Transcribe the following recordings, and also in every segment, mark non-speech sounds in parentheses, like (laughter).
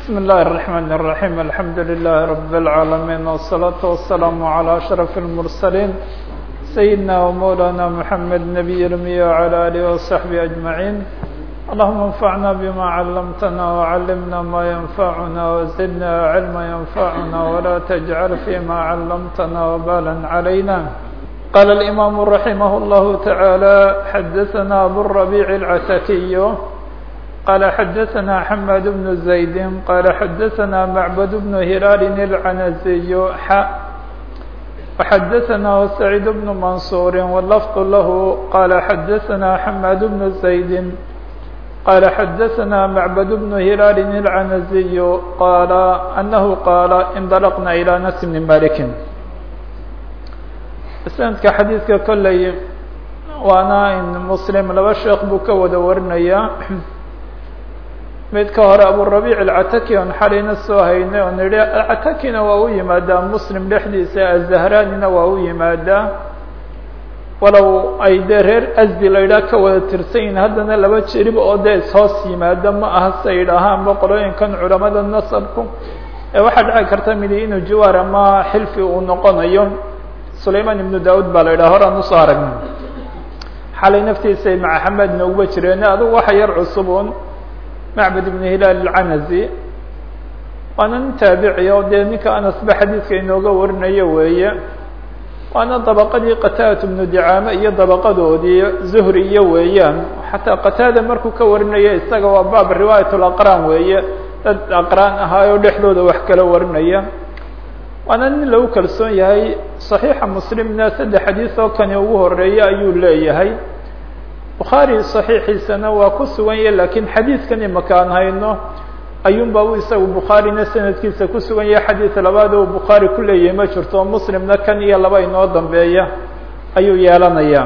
بسم الله الرحمن الرحيم الحمد لله رب العالمين والصلاة والسلام على أشرف المرسلين سيدنا ومولانا محمد نبي الأمي وعلى آله وصحبه أجمعين اللهم انفعنا بما علمتنا وعلمنا ما ينفعنا وزدنا علما ينفعنا ولا تجعل فيما علمتنا وبالا علينا قال الإمام رحمه الله تعالى حدثنا أبو الربيع العتكي قال حدثنا حماد بن زيد قال حدثنا معبد بن هلال العنزي حاء وحدثنا سعيد بن منصور واللفظ له قال حدثنا حماد بن زيد قال حدثنا معبد بن هلال العنزي قال أنه قال انطلقنا إلى نس بن مالك سندka xadiidka kolley waana in muslim laba sheekh buu ka wada warinaya mid ka hore aburabiic alcataki on xalayna soo haynay oo nidhi alcatakina waa u yimaadaa muslim dhexdiisa azahranina waa u yimaadaa. Walow ay dee reer asdi la yidhaah ka wada tirsan yihiin haddana laba jerib oo dee ishoos yimaada ma aha sa yidhaahaanba qolooyinkan culamada nasabku. Waxaa dhici karta midi inuu jawaar ama xilfi uu noqonayo. Sulayman ibnu daud baa la yidhaha horaan u soo aragnay. Xalay naftiisay maca xamed nooguba jireen adugu waxa yar cusubun macbad ibn hilaal alcanazi waana nin taabici oo dee ninka anasba xadiidka inooga warinayo weeye. Waana dabaqadii qataadatu ibnu dicaame iyo dabaqadoodii zuhri iyo weeyaan. Xataa qataada markuu ka warinaya isaga waa baab riwaayat laqraan weeye. Dad aqraan ahaayoo dhexdooda wax kala warinaya. Waana nin lagu kalsoon yahay. صaxiixa muslimna saddex xadiis oo kani ugu horreeya ayuu leeyahay bukhaari صaxiixiisana waa ku sugan yahay lakiin xadiidkan imaka aan hayno. Ayuun ba u isagu bukhaarina sanadkiisa ku sugan yahay xadiis labaad oo bukhaari ku leeyahay ma jirto muslimna kan iyo laba inoo dambeeya ayuu yeelanaya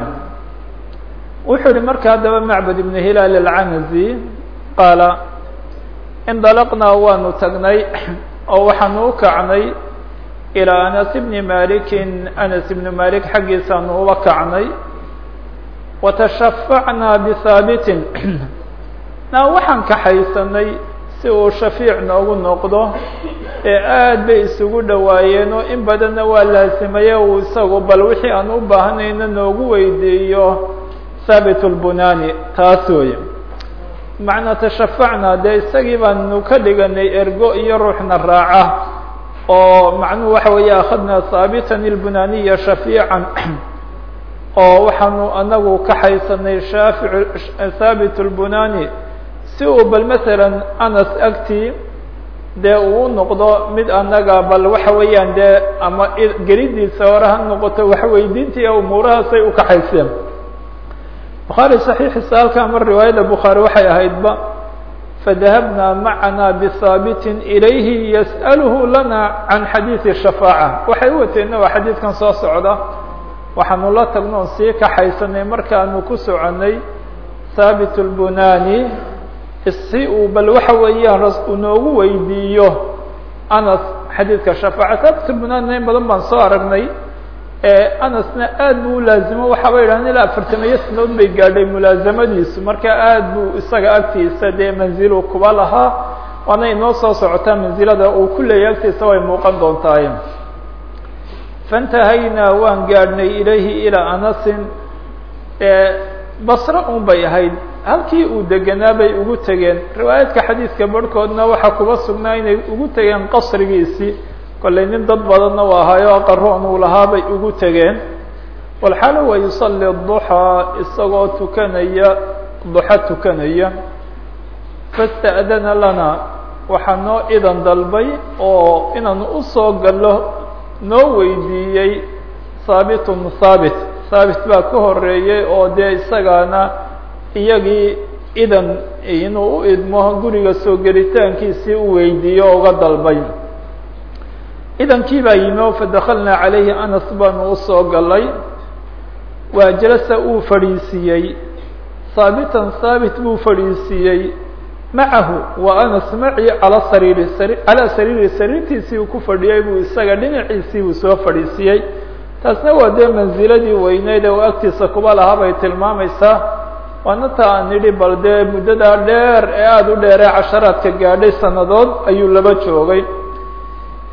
wuxuu yihi marka haddaba macbad ibn hilaal alcanazi qaala indalaqnaa waanu tagnay oo waxaanu u kacnay ilىa anas bni maliki anas ibni malik xaggiisaanu uba kacnay watashafacnaa bihaabitin na waxaan kaxaysanay si uu shafiic noogu noqdo ee aad bay isugu dhowaayeen oo in badanna waa laasimaye uu isagu bal wixii aan u baahanayna noogu weydiiyo haabit lbunani taas wey macnaa tashafacnaa dee isagii baanu ka dhiganay ergo iyo ruuxna raaca oo macnuhu waxa weeye akhadna haabitan ilbunaniya shafiican (clears throat) oo waxaanu anagu kaxaysanay shaafic haabit lbunani si uu bal masalan anas agtii dee uu noqdo mid anaga bal waxa weeyaan dee ama gelidiisa hore ha noqoto waxweydiintii umuurahaasay u kaxayseen bukhaari saxiixiisa halkaa mar riwaayada bukhaari waxay ahaydba fadahabna macana bihaabitin ilayhi yas'aluhu lana can xadiidi shafaaca. Waxay u wateena waa xadiidkan soo socda waxaanu la tagno on sii kaxaysanay markaanu ku soconay haabit lbunani si uu bal waxa weeyaan noogu weydiiyo anas xadiidka shafaaca. Haabit lbunanina in badan baan soo aragnay anasna aad buu ulaazimo waxaaba yidhahan ilaa afartamiyo sanadood bay gaadhay mulaasamadiisu marka aad buu isaga agtiisa dee manzilu kuba lahaa waana inoo soo socotaa manzilada uu ku leeyahy agtiisa way muuqan doontaay faintahaynaa waan gaadhnay ilayhi ilaa anasin basre un bay ahayd halkii uu deganaa bay ugu tegeen riwaayaadka xadiidka barhkoodna waxaa kuba sugnaa inay ugu tegeen qasrigiisii. Kollay nin dad badanna u ahaayo aqaroon uu lahaa bay ugu tegeen. Walxaala wa yusalli duxaa isagoo tukanaya duxo tukanaya. Fasta'dana lana waxaa noo idan dalbay oo inaanu u soo gallo noo weydiiyey haabit haabit baa ka horeeyey oo dee isagaana iyagii idan inuu u idmo guriga soo gelitaankiisii u weydiiyo uga dalbay. Idankii baa yimi o fadakalnaa calayhi anas baanu u soo galay waa jalasa uu fadhiisiiyey haabitan haabit buu fadhiisiiyey macahu wa anas maci calaa sariiri calaa sariiri sariirtiisii uu ku fadhiyey buu isaga dhinaciisii uu soo fadhiisiiyey taasna waa dee manziladii weyneyd ee uu agtiisa kuba lahaa bay tilmaamaysaa. Waana ta aan nidhi bal dee dheer ee aada u dheeree casharaadka gaadhay sanadood ayuu laba joogay.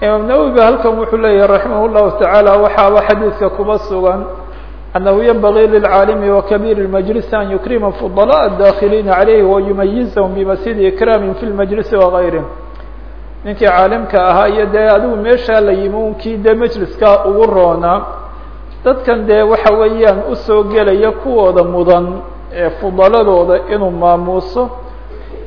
Imaam nawowiga halkan wuxuu leeyahay raximah llahu tacaala waxaaba xadiidka kuba sugan annahu yanbagii lilcaalimi wakabiir اlmajlisi an yukrima fudalaء الdakhiliina calayhi wayumayizahum bimasidi ikraami fi lmajlisi wagayrih ninkii caalimka ahaa iyo dee adigu meeshaa la yimi unkii dee majliska ugu roonaa dadkan dee waxa weeyaan usoo gelaya kuwooda mudan ee fudaladooda inuu maamuuso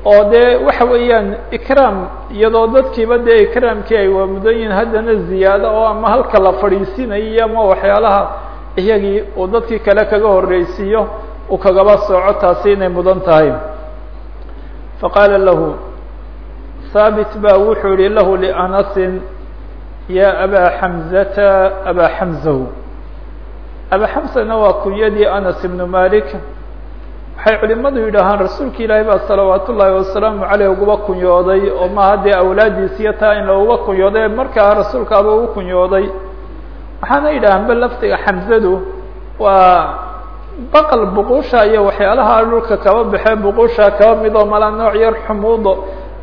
oo dee waxa weeyaan ikraam iyadoo dadkiiba dee ikraamkii ay waa mudan yihiin haddana ziyaado oo ama halka la fadhiisinayo ama waxyaalaha iyagii uu dadkii kale kaga horreysiiyo uu kagaba sooco taasi inay mudan tahay. Faqaala lahu haabit ba wuxuu yihi lahu lianasin ya abaa xamzata abaa xamzahu abaa xamsana waa kunyadii anas ibnu malik waxay culimadu yidhaahaan rasuulka ilaahi baa salawaat ullaahi wasalaamu caleyh uguba kunyooday oo maaha dee awlaadiisiyo taa in looguba kunyooday markaa rasuulkaaba ugu kunyooday waxaana yidhahaan ba laftiga xamzadu waa baqal buqusha iyo waxyaalaha dhulka kaba baxee buqusha kaba mid oo mala nooc yar xumuudo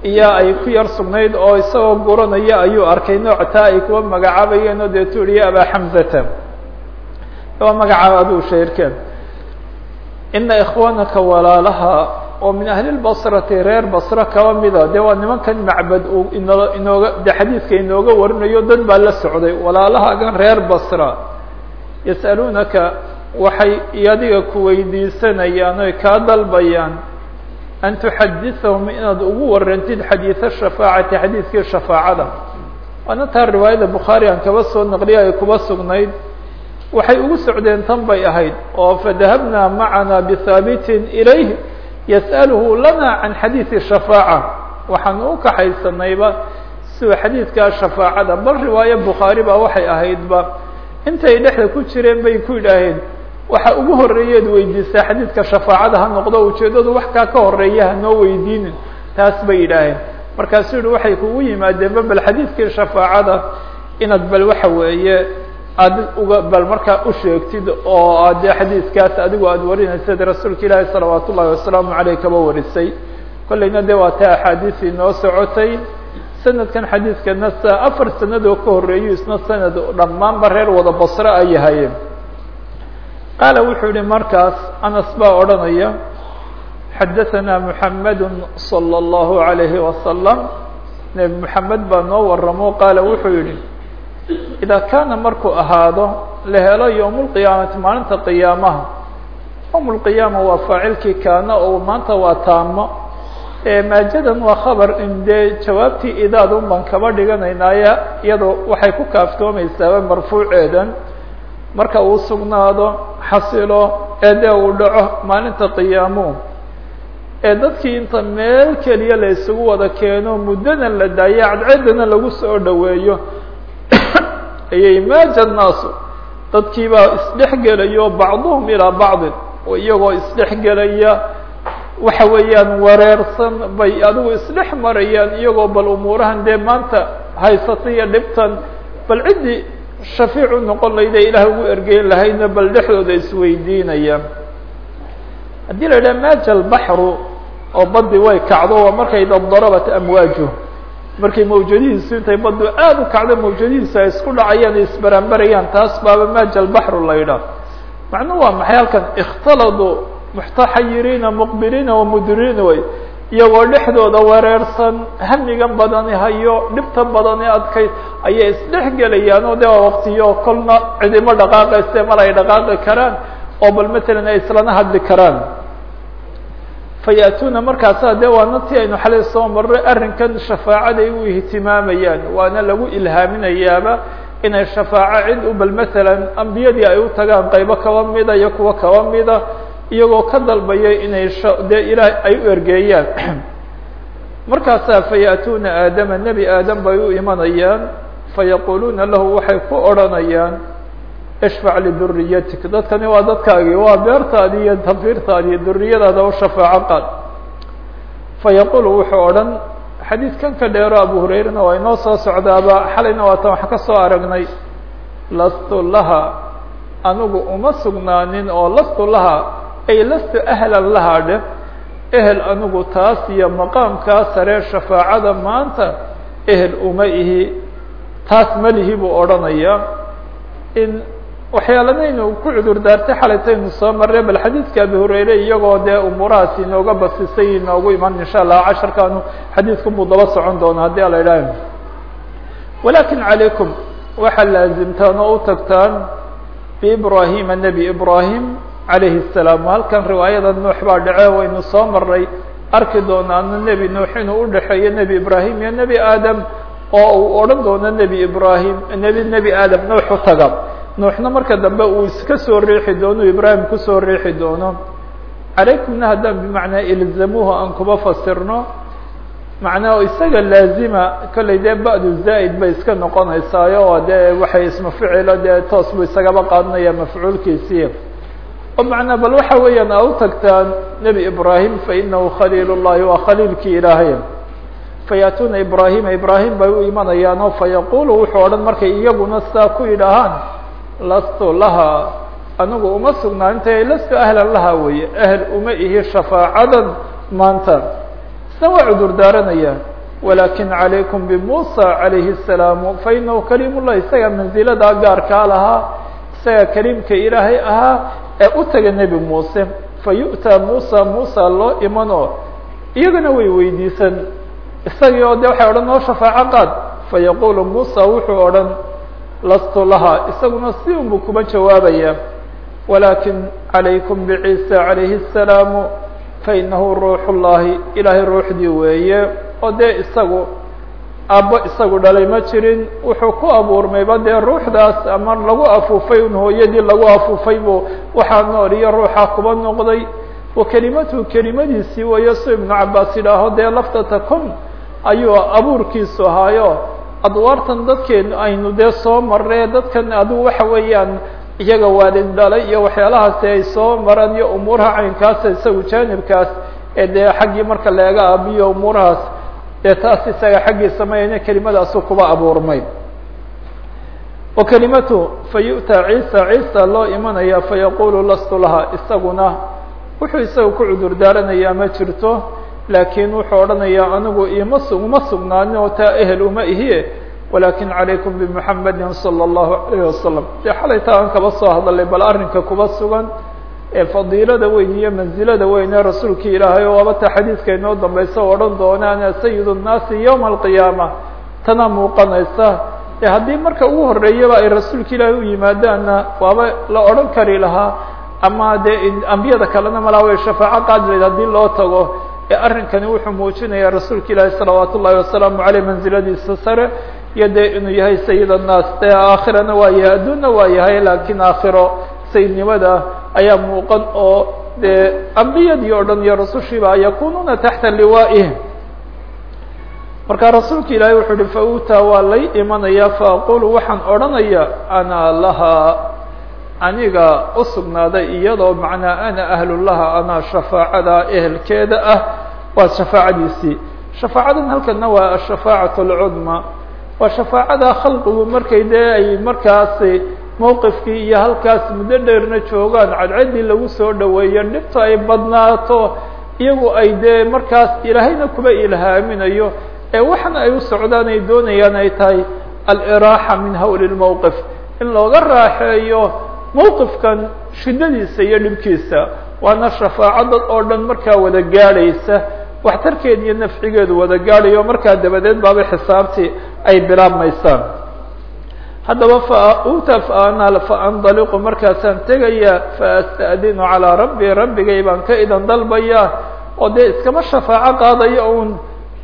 iyo ay ku yar sugnayd oo isagoo guranaya ayuu arkay. nooc taa ay kuwa magacaabayeen oo dee tuuriye abaa xamzata waa magacaaba aduu sheerkeen. Ina ikhwaanaka walaalaha oo min ahli lbasrati reer basre kaba mida. Dee waa nimankan macbad uu ino inooga de xadiidka inooga warinayo dad baa la socday. Walaalahaagan reer basra. Yas'aluunaka waxay adiga ku weydiisanayaan oy kaa dalbayaan an tuxadithahum inaad ugu warantid xadiida shafaacati xadiidkii shafaacada. Waana taa riwaayada bukhaari aan kaba soo naqliya ay kuba sugnayd. Waxay ugu socdeen tan bay ahayd oo fadahabnaa macana bihaabitin ilayh yas'aluhu lana can xadiidi shafaaca. Waxaanu u kaxaysanayba siwa xadiidkaa shafaacada bal riwaaye bukhaari baa waxay ahaydba intay dhexda ku jireen bay ku yidhaaheen waxa ugu horreeyeed weydiisaa xadiidka shafaacada ha noqdo ujeeddadu wax kaa ka horreeya hanoo weydiinin taas bay yidhaaheen markaasuu waxay kugu yimaadeenba bal xadiidkii shafaacada inaad bal waxa weeye aad uga bal markaa u sheegtid oo aad dee xadiidkaas adigu aada warinaysad rasuulka ilaahi salawaat ullahi wasalaamu caleyh kaba warisay kollayna dee waa taa axaadiis inoo socotay sanadkan xadiidkana sa afar sanadoo ka horreeyu isna sanad dhammaanba reer wada basre a yahay qaala wuxuu yihi markaas anas baa odhanaya xadaثana muxamadu salى اllahu عalayhi wasalam nebi moxamed baa noo waramo qaala wuxuu yihi idaa kaana markuu ahaado la helo yowm اlqiyaamati maalinta qiyaamaha yowm اlqiyaama waa faacilkii kaana oo maanta waa taamo maajadan waa khabar in dee jawaabtii idaad un baan kaba dhiganaynaaye iyadoo waxay ku kaaftoomaysaaba marfuuceedan marka uu sugnaado xasilo ee dee uu dhaco maalinta qiyaamuhu ee dadkii inta meel keliya la isugu wada keeno muddana la daayo cadceedana lagu soo dhoweeyo ayay maaja naasu dadkii baa isdhex gelayo bacduhum ilaa bacdin oo iyagoo isdhex gelaya waxa weeyaan wareersan bay adigu isdhex marayaan iyagoo bal umuurahan dee maanta haysatay iyo dhibtan bal ciddii shafiicu noqon layda ilaah ugu ergeyn lahaydna bal dhexdooda isweydiinaya haddii la yidhaha maaja albaxru oo badi way kacdo waa markay dabdarabat amwaaju markay mawjadihiisu intay badu aada u kacdo mawjadihiisu ay isku dhacayaan ay isbaranbarayaan taas baaba maaja albaxru la yidhaah. Macnuhu waa maxay halkan? Ikhtaladuu muxtaxayiriina muqbiliina wamudiriina way. Iyagoo dhexdooda wareersan hamigan badani hayo dhibta badani adkay ayay isdhex gelayaan. Oo de waa waktiyo kolna cidimo dhaqaaqayse mal ay dhaqaaqi karaan oo bal matalan ay islana hadli karaan fayaatuuna markaasa de waana ti aynu xalay soo marray arrinkan shafaacaday u ihtimaamayaan waana lagu ilhaaminayaaba inay shafaaco cid u bal matalan ambiyadii ay u tagaan qaybo kaba mida iyo kuwo kaba mida iyagoo ka dalbaya inay dee ilaah ay u ergeeyaan. (clears throat) Markaasaa fayaatuuna aadama nebi aadam bay u imanayaan fayaquluuna lahu waxay ku odhanayaan ishfac liduriyatik dadkani waa dadkaagii waa beertaadi iyo tafiirtaadi iyo duriyadaada u shafaaco qaad. Fayaqulu wuxuu odhan xadiidkan ka dheero abu hurayrana waa inoo soo socdaaba xalayna waatan wax ka soo aragnay. Lastu laha anigu uma sugnaanin oo lastu laha ay lastu ahlan lahaa dheh ehel anigu taas iyo maqaamkaa sare shafaacada maanta ehel uma ihi. Taas malihi buu odhanaya in waxyaalanaynu ku cudur daartay xalaytaynu soo marray bal xadiidka abi hurayre iyagoo dee umuurahaas inooga basisay inoogu iman insha allah casharkaanu xadiidkan buu daba socon doona haddii ala idhaah walakin calaykum waxaa laazimtaan oo u tagtaan biibrahima nebi ibrahim calayhi الsalaam halkan riwaayada nuux baa dhace waynu soo maray arki doonaano nebi nuux inuu udhexeeyo nebi ibrahim iyo nebi aadam oo uu odhan doono nebi ibrahim nebi nebi aadam nuux u taga nuuxna marka dambe uu iska soo riixi doono ibrahim ku soo riixi doono. Calaykumna haddaan bimacnaa ilzamuhu aan kuba fasirno macnaa isaga laazima kollay dee ba'du zaa'id bay iska noqonaysaayo oo dee waxay ismaficilo dee toos buu isagaba qaadanaya mafcuulkiisii. Oo macnaa bal waxa weeyaan a u tagtaan nebi ibrahim fainahu khaliil llahi waa khaliilkii ilaahay. Fayaatuuna ibrahima ibrahim bay u imanayaan oo fayaqulu wuxuu odhan markay iyaguna saa ku yidhaahaan lastu laha anigu uma sugnaa intay lastu ahlan laha weeye. Ahl uma ihi shafaacadan maanta. Isna waa cudur daaranaya walakin calaykum bimuusa calayhi الsalaamu fainahu kaliim llah isaga manziladaa gaarkaa lahaa isaga kaliimka ilaahay ahaa ee u taga nebi muuse. Fayu'taa muusa muusa loo imanoo iyagana way weydiisan. Isagii oo de waxay odhan noo shafaaco qaad. Fayaqulu muusa wuxuu odhan lastu laha isaguna si unbu kuma jawaabaya. Walakin calaykum biciisa calayhi الsalaamu fainahu ruux llahi ilaahay ruuxdii weeye. Oo dee isagu aabbo isagu dhalay ma jirin wuxuu ku abuurmayba dee ruuxdaas ama lagu afuufay un hooyadii lagu afuufay buu waxaa nool iyo ruuxa kuba noqday. Wa kelimatuhu kelimadiisii weeye su ibnu cabaas yidhaaho dee laftata kun ayuu abuurkiisu ahaayo adwaartan dadkeenu aynu dee soo marre dadkan adigu waxa weeyaan iyaga waalid dhalay iyo waxyaalahaasi ay soo maraan iyo umuuraha caynkaasa isagu jaanibkaas ee dee xaggii marka laga aabiyo umuurahaas dee taas isaga xaggiisa mayane kelimadaasu kuba abuurmay. Wa kelimatu fayu'taa ciisa ciisa loo imanaya fayaqulu lastu laha isaguna wuxuu isaga ku cudur daaranayaa ma jirto laakiin wuxuu odhanayaa anigu ima su uma sugnaanin oo taa ehel uma ihiye walakin calaykum bimuxamedi salى اllahu alayh wasalam dee xalay taa aan kaba soo hadalay bal arrinka kuba sugan ee fadiilada weyn iyo manzilada weyn ee rasuulkii ilaahay oo abata xadiidka inoo dambaysa o odhan doona ana sayid الnaasi ywma alqiyaama tana muuqanaysa e haddii marka ugu horeeyaba ay rasuulka ilaahay u yimaadaanna waaba la odhan kari lahaa ama dee ambiyada kalena malaa way shafaaco qaadi layd hadii loo tago ee arrinkani wuxuu muujinaya rasuulka ilaahi salawaat ullahi wasalaamu aleyh manziladiisa sare iyo inuu yahay sayid الnaas dee aakhirana waa yahay adduunna waa yahay laakiin aakhiro sayidnimada ayaa muuqan oo dee ambiyadii o dhan iyo rasushiiba yakununa taxta liwaa'ih marka rasuulka ilaahay wuxuu uhi fautaa waa lay imanaya faaqulu waxaan odhanaya ana lahaa aniga u sugnaaday iyadoo macnaa ana ahlulaha anaa shafaacada ehelkeeda ah waa shafaacadiisii. Shafaacadan halkana waa ashafaacaة اlcudma waa shafaacada khalqigu markay dee markaasi mowqifkii iyo halkaas muddo dheerna joogaan cadceddii lagu soo dhoweeyo dhibta ay badnaato iyagu ay dee markaas ilaahayna kuba ilhaaminayo. Ee waxana ay u socdaan ay doonayaan ay tahay aliraaxa min hawli lmowqif in looga raaxeeyo mowqifkan shiddadiisa iyo dhibkiisa waana shafaaco dad oo dhan markaa wada gaadhaysa waxtarkeed iyo nafcigeedu wada gaadhayo markaa dabadeed baaba xisaabtii ay bilaabmaysaan. Haddaba fauta faana faandaliqu markaasaan tegaya faasta'dinu calaa rabbi rabbigay baan ka idan dalbaya oo dee iskama shafaaco qaadayo un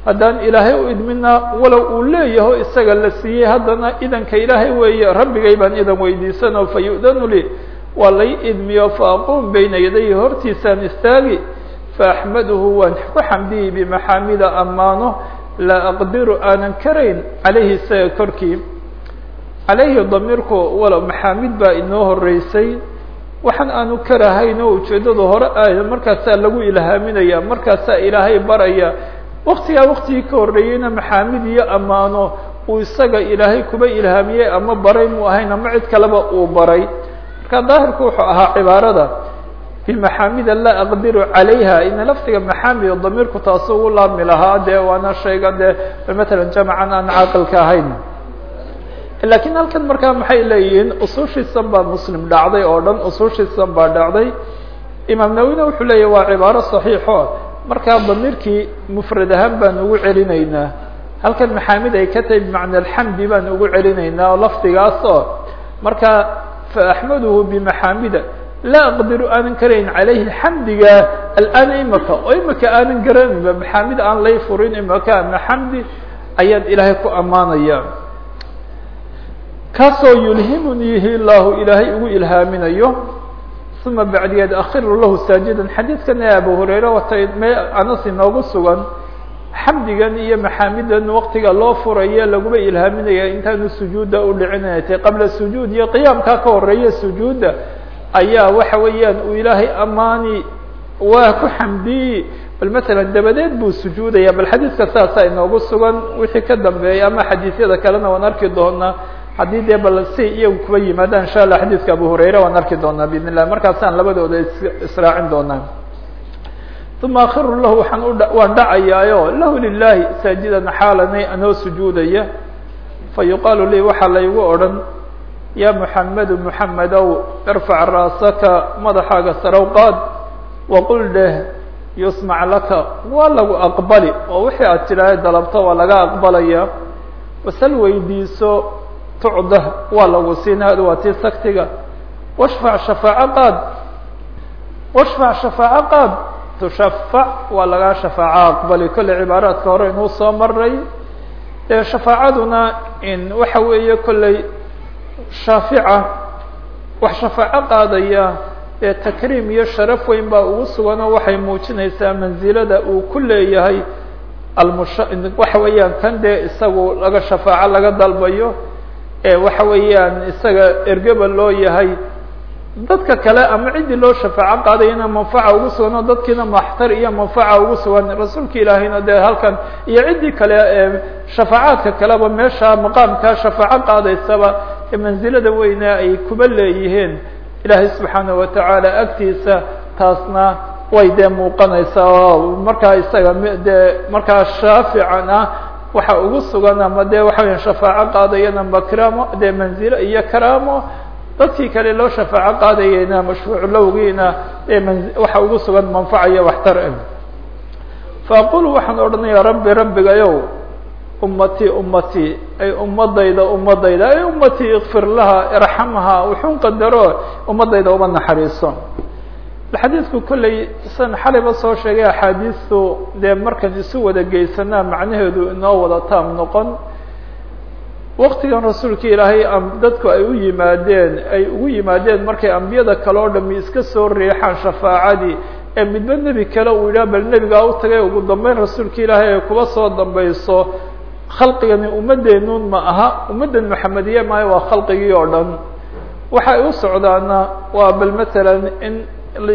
haddaan ilaahay u idmina walow uu leeyaho isaga la siiyey haddana idanka ilaahay weeye rabbigay baan idan weydiisano fa yu'danu li waa lay idmiyo faaquum bayna yadayhi hortiisaan istaagi. Faaxmaduhu waan ku xamdiyey bimaxaamida ammaano laa aqdiru aanan karayn. Calayhi isaga korkii. Calayhi damiirku walow maxaamid baa inoo horeysay waxaan aanu karahayn oo ujeeddadu hore a markaasaa lagu ilhaaminaya markaasaa ilaahay baraya waktigaa waktigii ka horreeyeyna maxaamid iyo ammaano uu isaga ilaahay kuba ilhaamiyey ama baray mu ahayn ama cid kaleba uu baray. Marka daahirku wuxuu ahaa cibaarada bimaxaamida laa aqdiru calayha ina laftiga maxaamid damiirku taasu ugu laami lahaa dee waana shayga dee matalan jamcan aan caaqilka ahayn. Lakiin halkan markaa maxay leeyihiin usushiisan baa muslim dhacday oo dhan usushiisan baa dhacday. Imaam nawina wuxuu leeyahy waa cibaaro saxiixo markaa damiirkii mufrad ahaan baan ugu celinaynaa halkan maxaamid ay ka tahay bimacna alxamdi baan ugu celinaynaa oo lafdigaas oo markaa faaxmaduhu bimaxaamida laa aqdiru aanan karayn calayhi xamdiga al'aana imaka oo imaka aanan garanayba maxaamid aan lay furin imaka ama xamdi ayaan ilaahay ku ammaanaya. Kaasoo yulhimunihi llahu ilaahay ugu ilhaaminayo uma bacdigeed akhiru lahu saajidan xadiidkan ee abu hurayre watay me anas inoogu sugan xamdigan iyo maxaamidan waktiga loo furaye laguma ilhaaminaya intaanu sujuudda u dhicinay tay qabla sujuud iyo qiyaamkaa ka horreeya sujuudda ayaa waxa weeyaan uu ilaahay amaani waa ku xamdiyi bal matalan dabadeed buu sujuudaya bal xadiidka saasaa inoogu sugan wixii ka dambeeya ama xadiisyada kalena waan arki doonaa haddii dee bal si iyagu kuba yimaadaan insha allah xadiidka abu hurayre waan arki doonaa bidn illah markaasaan labadooda israacin doonaa. Uma akhiru lahu waxaan u waan dhacayaayo lahu lilahi saajidan xaalanay anoo sujuudaya. Fa lii waxaa laygu odhan ya muxamedu muxamedow irfac raasaka madaxaaga sarow qaad waqul dheh yusmac laka. Waa lagu aqbali oo wixii aad tidhaaha dalabto waa laga aqbalaya. Wasal weydiiso tucda waa lagu siinaad waa tii saktiga. Washfac shafaaco qaad. Washfac shafaaco qaad. Tushafac waa lagaa shafaaco aqbali kolley cibaaraadka hore inuu soo maray dee shafaacaduna in waxa weeye kolley shaafica wax shafaaco qaadaya ee takriim iyo sharaf weyn baa ugu suganoo waxay muujinaysaa mansilada uu ku leeyahay almush waxa weeyaan kan dee laga shafaaco waxa weeyaan isaga ergeba loo yahay dadka kale ama ciddii loo shafaaco qaadayana manfaca ugu sugan oo dadkiina maxtar iyo manfaca ugu sugan. Rasuulka ilaahayna dee halkan iyo ciddii kale shafaacaadka kaleba meesha maqaamkaa shafaaco qaadaysaba mansilada weyne ay kuba leeyihiin. Ilaahay subxaana watacaala agtiisa taasna way dee muuqanaysaa. Oo markaa isaga dee markaa shaafican ah waxa ugu sugan ama dee waxa weya shafaaco qaadayana makramo dee manzilo iyo karaamo dadkii kale loo shafaaco qaadayeyna mashfuuc lowgiina waxa ugu sugan manfaca iyo waxtar fa aqulu waxaan odhanaya rabbi rabbigayow ummatii ummatii ay ummadayda ummadayda ay ummatii ikfir laha irxamha wuxun qadaro ummadayda uba naxariiso xadiidku kolley san xalayba soo sheegay axaadiistu dee markan isu wada geysanaa macnaheedu inoo wada taam noqon. Waktigan rasuulka ilaahay dadku ay u yimaadeen ay ugu yimaadeen markay ambiyada kale oo dhami iska soo riixaan shafaacadii ee midba nebi kale uu yidhaha bal nebigaa u tagay ugu dambeyn rasuulka ilaahay ay kuba soo dambayso. Khalqigani ummadeenuun ma aha ummaddan maxamediye maayo waa khalqigii oo dhan. Waxay u socdaana waa bal matalan in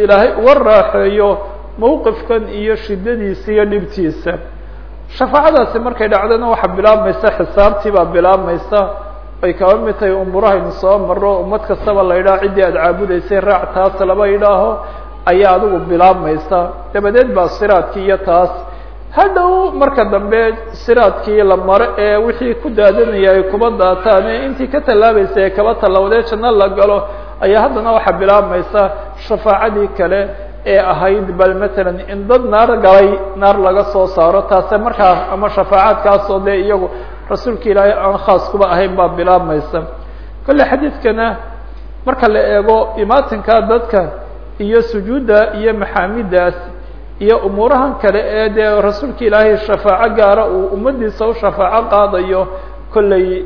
ilaahay uga raaxeeyo mawqifkan iyo shidadiisa iyo dhibtiisa. Shafaacadaasi markay dhacdana waxaa bilaabmaysa xisaabtii baa bilaabmaysa ay kaba mid tahay umurahaynu soo maro ummad kastaba la yidhaho ciddii aada caabudaysay raac taas laba yidhaaho ayaa adigu bilaabmaysa dabadeed baa siraadkii iyo taas. Hadhow marka dambe siraadkii la maro ee wixii ku daadanaya ay kuba daataan ee intii ka tallaabaysa ee kaba tallawdee janno la galo ayaa haddana waxaa bilaabmaysa shafaacadii kale ee ahayd bal matalan in dad naar galay naar laga soo saaro taase markaa ama shafaacaadkaasoo dee iyagu rasuulka ilaahay aan khaas kuba ahayn baa bilaabmaysa. Kolle xadiidkana marka la eego imaatinka dadka iyo sujuudda iyo maxaamidaas iyo umuurahan kale ee dee rasuulka ilaahay shafaaco gaara uu ummadiisa u shafaaco qaadayo kolley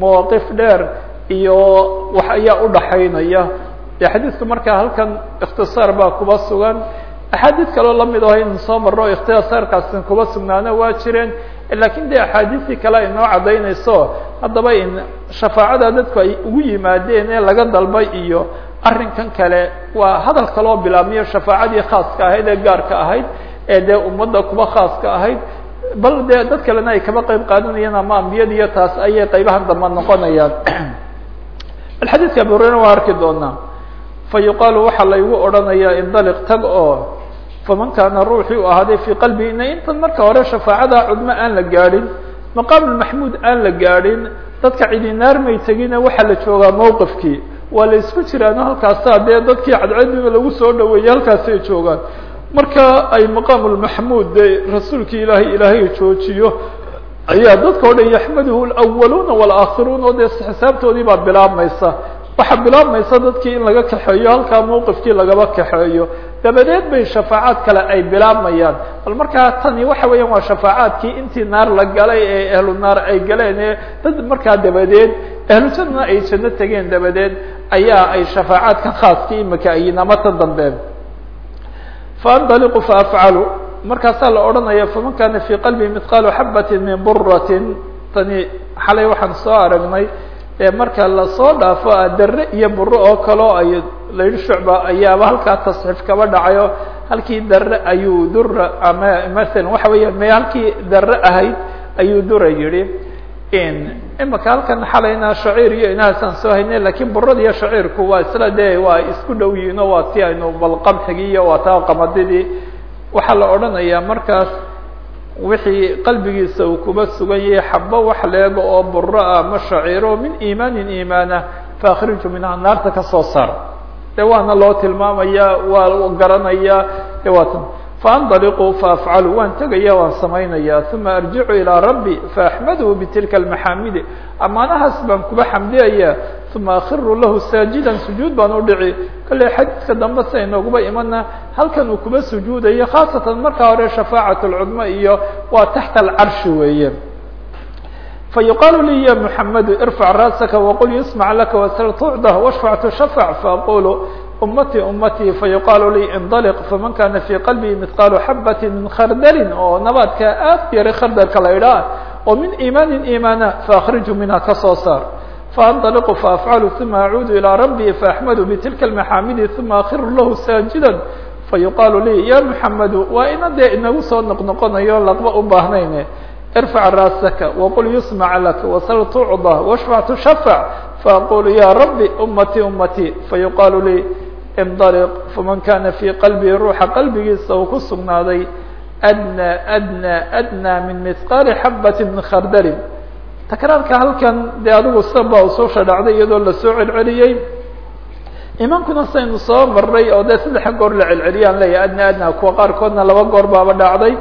mawaaqif dheer iyo wax ayaa udhaxaynaya de xadiidku markaa halkan ikhtisaar baa kuba sugan. Axaadiis kaloo la mid aho in soo maro ikhtisaarkaasi kuba sugnaana waa jireen. Lakin de axaadiistii kale ay noo cadaynayso haddaba in shafaacada dadku ay ugu yimaadeen ee laga dalbay iyo arrinkan kale waa hadal kaloo bilaabmiyo shafaacadii khaaska ahayd ee gaarka ahayd ee dee ummadda kuba khaaska ahayd. Bal dee dad kalena ay kaba qeyb qaadanayaan ama ambiyada taas ayay qaybahan damba noqonayaan xadiidka abu hureyra waan arki doonaa. Fa yuqaalu waxaa laygu odhanayaa indaliq tag oo faman kaana ruuxii u ahaaday fii qalbii ina intan marka hore shafaacada cudmo aan la gaadhin maqaamulmaxmuud aan la gaadhin dadka cidi naarmay tegina waxaa la joogaa mowqifkii waa la isku jiraano halkaasa dee dadkii cadcadiba lagu soo dhaweeyey halkaasay joogaan. Marka ay maqaamulmaxmuud dee rasuulkii ilaahay ilaahay joojiyo ayaa dadka o dhan yaxmaduhu alwaluuna walaakhiruun oo dee xisaabtoodii baa bilaabmaysa. Waxaa bilaabmaysa dadkii in laga kaxeeyo halkaa mowqifkii lagaba kaxeeyo. Dabadeed bay shafaacaad kale ay bilaabmayaan. Bal markaa tani waxa weeyaan waa shafaacaadkii intii naar la galay ee ahlu naar ay galeen ee dad markaa dabadeed ahlu jannana ay janno tegeen dabadeed ayaa ay shafaacaadka khaaskii imika ayiin ama tan dambe faandaliqu faafcalu markaasaa la odhanaya faman kana fii qalbii mithqaalu xabatin min buratin tani xalay waxaan soo aragnay marka la soo dhaafo dare iyo buro oo kaleo ay la yidhi shucba ayaaba halkaa tasxiif kaba dhacayo. Halkii dare ayuu dura ama masalan waxa weeya me halkii dare ahayd ayuu dura yihi imika halkan xalayna shaciir iyo inahaasaan soo haynay lakiin burada iyo shaciirku waa isla de waa isku dhow yihiin oo waa ti aynu balqamxigii iyo waa taa qamadidii waxaa la odhanayaa markaas wixii qalbigiisa uu kuba sugan yahay xabo wax leego oo buro ah ma shaciiro min iimaanin iimaana faakhriju minha naarta ka soo saar. De waana loo tilmaamaya waa garanaya de waatan faandaliquu faafcalu waan tegaya waan samaynaya uma arjicu ilىa rabbi faaxmadhu bitilka almaxaamidi. Amaanahaas baan kuba xamdiyaya uma akhiru lahu saajidan sujuud baan udhici kale xadiidka dambe si aynooguba imana halkan uu kuba sujuudayo khaasatan markaa hore shafaacat lcudma iyo waa taxta alcarshi weeye. Fayuqaalu li ya muxamedu irfac rasaka waqul yusmac laka wasl tucdah washfac tushafc faaqulu umatي umatي fayuqaalu lii indaliq faman kana fii qalbii mihqaalu xabati min khardalin oo nabaadka aad yaray khardalka la idhaah oo min iimaanin iimaana faakhriju minha ka soo saar faandaliqu faafcalu uma acuudu ilىa rabbii faaxmadu bitilka almaxaamidi uma akhiru lahu saajida fayuqaalu lii ya muxamedu waa ina dee inagu soo noqnoqonayo laqba u baahnayne irfac raasaka waqul yusmac lak wasl tucda washfac tushafc faaqulu ya rabbi umatي umatي fayuqaalu lii indaliq faman kana fii qalbii ruuxa qalbigiisa uu ku sugnaaday adnى adnى adnى min mihqaali xabati min khardalin takraarka halkan dee adigu saba usuusha dhacday iyadoo la soo celceliyey. Imaankuna saynu soo maray oo dee saddexa goor la celceliyaan leeyahy adnى adnى kuwa qaarkoodna laba goor baaba dhacday.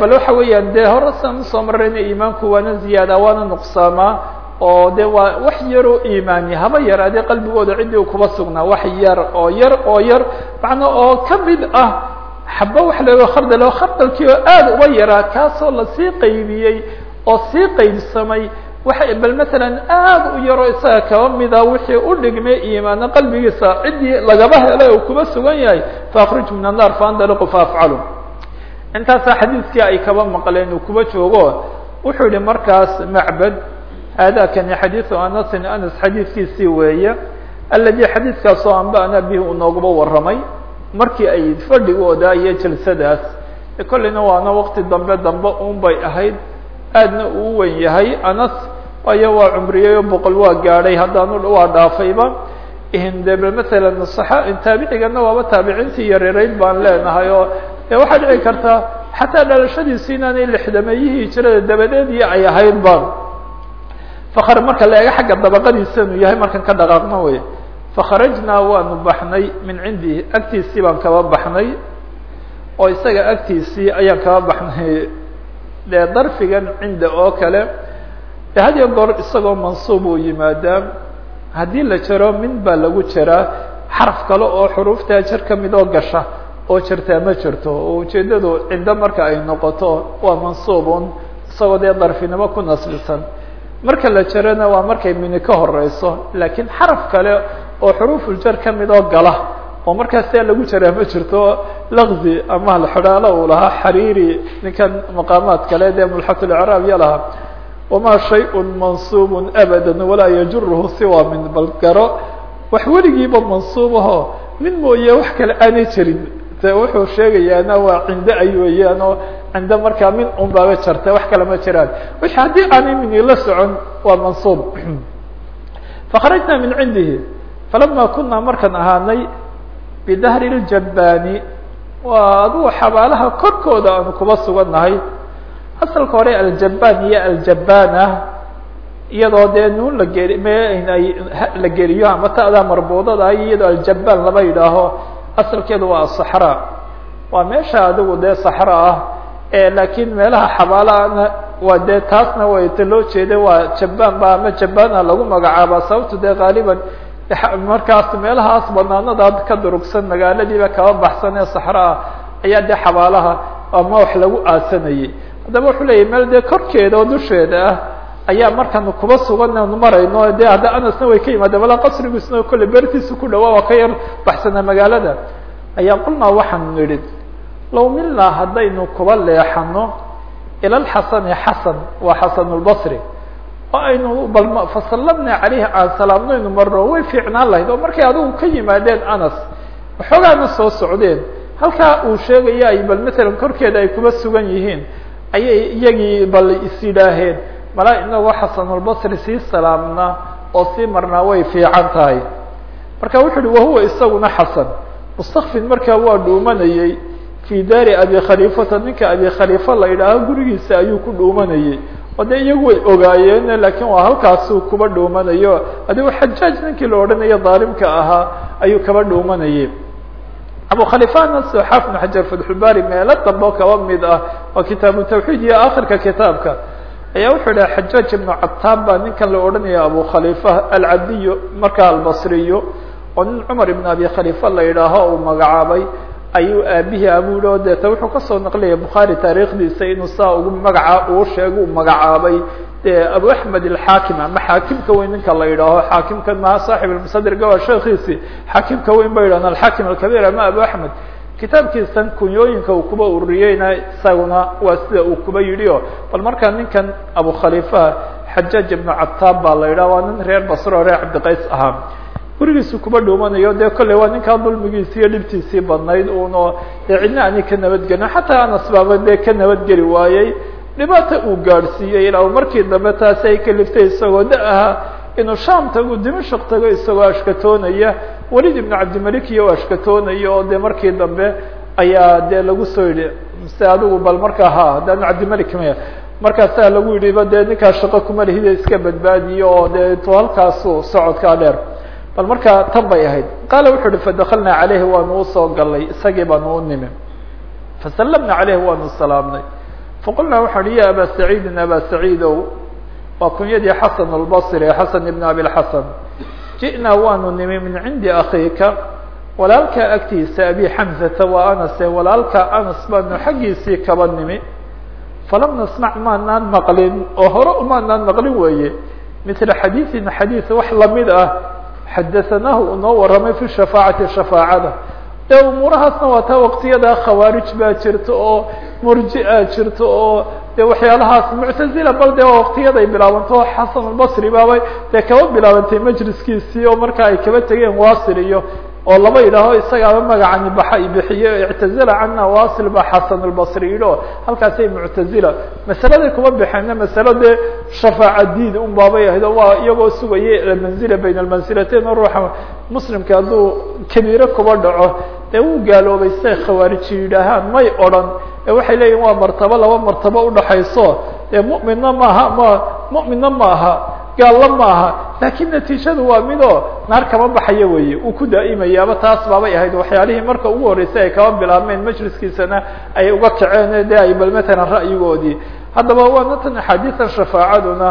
Bal waxa weeyaan dee hore san u soo marayna iimaanku waana ziyaada waana nuqsaamaa oo de waa wax yaroo iimaani haba yaraadee qalbigooda ciddii u sugnaa wax yar oo yar oo yar. Macna oo ka mid ah xaba wax leego khardal oo khardalkii oo aad uba yaraa kaasoo la sii qaybiyey oo sii qaybsamay. Waxa bal matalan aad u yaro isaga kaba mida wixii u dhigmay iimaana qalbigiisa. Ciddii lagaba helay uu kuba sugan yahay. Faakhrij min annar faandaliqu faafcalu intaasaa xadiidkii ay kaba maqleen uu kuba joogo. Wuxuu yihi markaas macbad haadakani xadiiثu anasin anas xadiidkiisii weeye aladi xadiidkaasoo anba'na bihi uu nooguba warramay. Markii ay fadhigooda iyo jalsadaas kolleyna waana waqti dambe dambe un ahayd aadna uu wen yahay anas waayo waa cumriyey oo boqol waa gaadhay haddaanu waa dhaafayba. De matalan taabicigana waaba taabiciintii yareerayd baan leenahay oo waxaa dhici karta xataa dhalashadiisi inaanay lixdameeyihii jirada dabadeedii ay ahayd ba fakr marka la eego xagga dabaqadiisanu yahay markan ka dhaqaaqno wey fakharajnaa waanu baxnay min cindihi agtiisii baan kaba baxnay oo isaga agtiisii ayaan kaba baxnay dee darfigan cinda oo kale de had iyo goor isagoo mansuub uu yimaadaa haddii la jaro min baa lagu jaraa xaraf kale oo xuruuftaa jar ka mid oo gasha oo jirtaa ma jirto oo ujeedadu cindo marka ay noqoto waa mansuubun isagoo dee darfinimo ku nasbisan marka la jarana waa markay mini ka horeyso laakiin xaraf kale oo xuruufuljar ka mid oo gala oo markaas sia lagu jaraa ma jirto laqzi ama alxidhaalo uu lahaa xariiri ninkan maqaamaad kale dee mulxatulcraab ya lahaa wama shayء mansuub abada walaa yajuruhu siwa min bal garo wax weligiiba mansuubaho min mooye wax kale aanay jirin. De wuxuu sheegayaana waa cindo ay weeyaan oo cindo markaa min un baaba jarta wax kale ma jiraan. Wixi haddii aanay mini la socon waa mansuub. (clears throat) Fakharajna min cindihi. Falama kunaa markaan ahaanay bidahri اljabbaani waa adugu xabaalaha korkooda aanu kuba sugannahay. Asalka hore aljabbaan iyo aljabbaan ah iyadoo dee nuun la geli me ay la geliyo ama ta'daa marbuudada iyadoo aljabbaan laba yidhaaho. Asalkeedu waa asaxraa waa meesha adigu dee saxra ah laakiin meelaha xabaalahana waa dee taasna wayta loo jeeda waa jabbaan ba ama jabbaana lagu magacaabaa. Sababto dee qaaliban markaas meelahaas banaanada ka durugsan magaaladiiba kaba baxsan ee saxra ah ayaa dee xabaalaha ama wax lagu aasanayay haddaba wuxuu leeyahy meel dee korkeeda oo dusheeda ah ayaa markaanu kuba sugan marayno dee hadda anasna way ka yimaadeen walaa qasrigiisna kolle beertiisa ku dhawaa waa ka yar baxsanaa magaalada. Ayaa qulnaa waxaanu nidhi low milnaa haddaynu kuba leexano ila lxasani xasan waa xasan lbasri oo aynu bal fasallamna caleyhi aan salaamnaynu marno way fiicnaan lahayd oo markay adigu ka yimaadeen anas waxoogaana soo socdeen. Halkaa uu sheegaya ay bal matalan korkeeda ay kuba sugan yihiin ayay iyagii bal is yidhaaheen malaa inagoo xasanulbasri sii salaamna oo sii marnaa way fiican tahay. Marka wuxu uhi wahuwa isaguna xasan. Mustakfin markaa waa dhuumanayey fi daari abi khaliifata ninka abi khaliifa la yidhaaho gurigiisa ayuu ku dhuumanayey dee iyagu way ogaayeen lakiin waa halkaasuu kuba dhuumanayo. Adigo xajaaj ninkii la odhanayo daalimka ahaa ayuu kaba dhuumanayey. Abu khaliifana xaaf ibn xajar fatxulbari meelo dambe kaba mid ah oo kitaabu tawxiid iyo akhirka kitaabka. Ayaa wuxuu idhaha xajaaj ibnu cataab baa ninkan la odhanaya abu khaliifa alcabdiyo markaa albasriyo oo nin cumar ibn abi khaliifa la yidhaaho uu magacaabay ayuu aabihii abuhi o deeta wuxuu ka soo naqlaya bukhaari taariikhdiisa inuu saa ugu magaca uu sheego u magacaabay. Dee abu axmed alxaakim ama xaakimka weyn ninka la yidhaaho xaakimka maha saaxib almusadirga waa sheekiisi xaakimka weyn ba yidhahn alxaakim alkabiir ama abu axmed kitaabkiisan kunyooyinka uu kuba ururiyeyna isaguna waa sida uu kuba yidhi o bal markaa ninkan abu khaliifa xajaaj ibnu cataab baa la yidhaha waa nin reer basro reer cabdiqays ahaa gurigiisu kuba dhuumanayo dee kolley waa ninkaa dulmigiisi iyo dhibtiisii badnayd uno dee cidna ani ka nabadgelin xataa anas baaba dee ka nabadgeli waayey. Dhibaata uu gaadhsiiyey ilaa markii dambe taasi ay kaliftay isagoo da ahaa inuu sham tago dimashq tago isagoo ashkatoonaya welid ibnu cabdimalik iyo ashkatoonaya oo dee markii dambe ayaa dee lagu soo yidhi mise adigu bal markaa ha haddaan cabdimalik maya markaasaa lagu yidhiba dee ninkaa shaqo kuma lihida iska badbaadiyo oo dee tu halkaasu socodkaa dheer bal markaa tan bay ahayd. Qaala wuxu uhi fadakalnaa caleyhi waanu u soo galay isagii baanu u nimi fasallamna caleyhi waanu salaamnay. Faqulnaa waxaan ya aba saciidin aba saciidow waa kunyadii xasan albasri xasan ibn abi ji'naa waanu nimi min cindi akhiika walaalkaa agtiisa abi xamsata waa anase walaalkaa anas baanu xaggiisii kaba nimi. Falam nasmac maanaan maqlin. Oo hore umaanaan maqlin weeye. Mila xadiiثina xadiiث wax la mid ah xadaثanaahu uu noo waramay fi shafaacati shafaacada dee umuurahaasna waa taa waqtiyada khawaarij baa jirta oo murji'a jirta oo de waxyaalahaas muctazila bal de waa waqtiyaday bilaabanto xasan albasri baabay dee kaba bilaabantay majliskiisii oo marka ay kaba tegeen wasil iyo oo laba yidhaaho isagaaba magacani baxa bixiye ictazila cana wasil ba xasan albasri yidhi o halkaasay muctazila. Masaladay kuma baxeenna masalo dee shafaaca diid un baabay ahayd oo waa iyagoo sugaya almanzila bayna almansilatayn oo ruuxa muslimka hadduu kabiire kuba dhaco. Dee wuu gaaloobay siday khawaariji yidhaahaan may odran ee waxay leeyihiin waa martabo laba martabo udhaxayso dee mu'minna maaha ma mu'minna ma aha gaallo ma aha laakiin natiijadu waa midoo naar kama baxaya weeye. Uu ku daa'imayaaba taas baabay ahayd waxyaalihii marka ugu horreysay ay kaba bilaabmeen majliskiisana ay uga kaceen de ay bal matalan ra'yigoodii. Haddaba waana tan axaadiisan shafaacaduna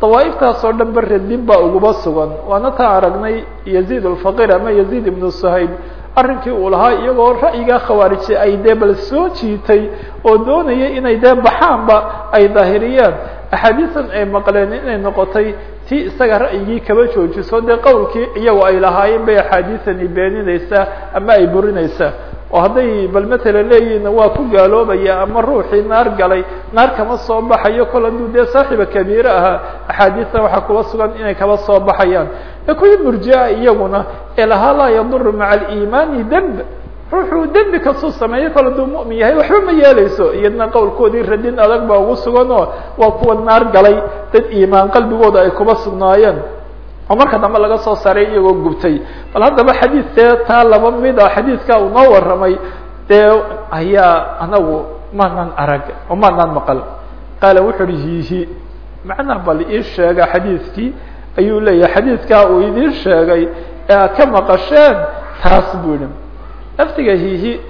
dawaaiftaas oo dhan ba radin baa uguba sugan. Waana taan aragnay yaziid alfaqir ama yaziid ibnu suhayb. Arrinkii uu lahaa iyagoo ra'yigaa khawaarijay ay dee bal soo jiitay oo doonayay inay dee baxaanba ay daahiriyaan axaadiisan ay maqleen inay noqotay tii isaga ra'yigii kaba joojiso dee qowlkii iyagu ay lahaayeen bay axaadiisani beeninaysaa ama ay burinaysaa. Oo hadday bal matala leeyihiin waa ku gaaloobaya ama ruuxii naar galay naar kama soo baxayo kol hadduu dee saaxiiba kabiire ahaa. Axaadiistan waxaa kuba sugan inay kaba soo baxayaan. Kuwii murjia iyaguna ee lahaa laa yaduru maca aliimaani demb ruuxuu dembi kastuu sameeyo kol hadduu mu'min yahay waxba ma yeeleyso iyadna qowlkoodii radin adag baa ugu sugan oo waa kuwa naar galay dad iimaan qalbigooda ay kuba sugnaayeen. Oo marka dambe laga soo saaray iyagoo gubtay. Bal haddaba xadiidkee taa laba mid a xadiidka uu noo warramay dee ayaa anagu maanaan arag oo maanaan maqal. Qaala wuxu uhi hihi macnaa bal ii sheega xadiidkii ayuu leeyahay xadiidkaa uu idiin sheegay ee aad ka maqasheen taas buu yihi laftiga hihi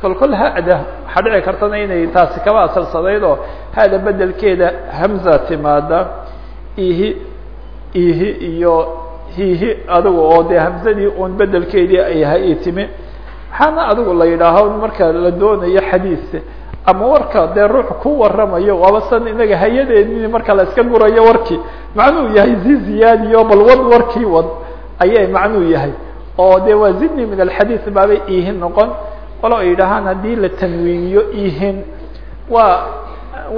kol kol hada waxaa dhici kartana inay taasi kaba asalsadayd oo hada bedelkeeda hamza timaada ihi ihi iyo hihi adigu oo dee hamzadii un bedelkeedii ay hay timi. Waxaana adigu la yidhaaho marka la doonayo xadiis ama warka dee ruux ku waramayo waaba san inaga hayadeeni marka la iska gurayo warkii macnuu yahay zi ziyaadiyo bal wad warkii wad ayay macnuu yahay oo de waa zidni min alxadiis baabay ihin noqon. Walo ay yidhahaan haddii la tanwiiniyo ihin waa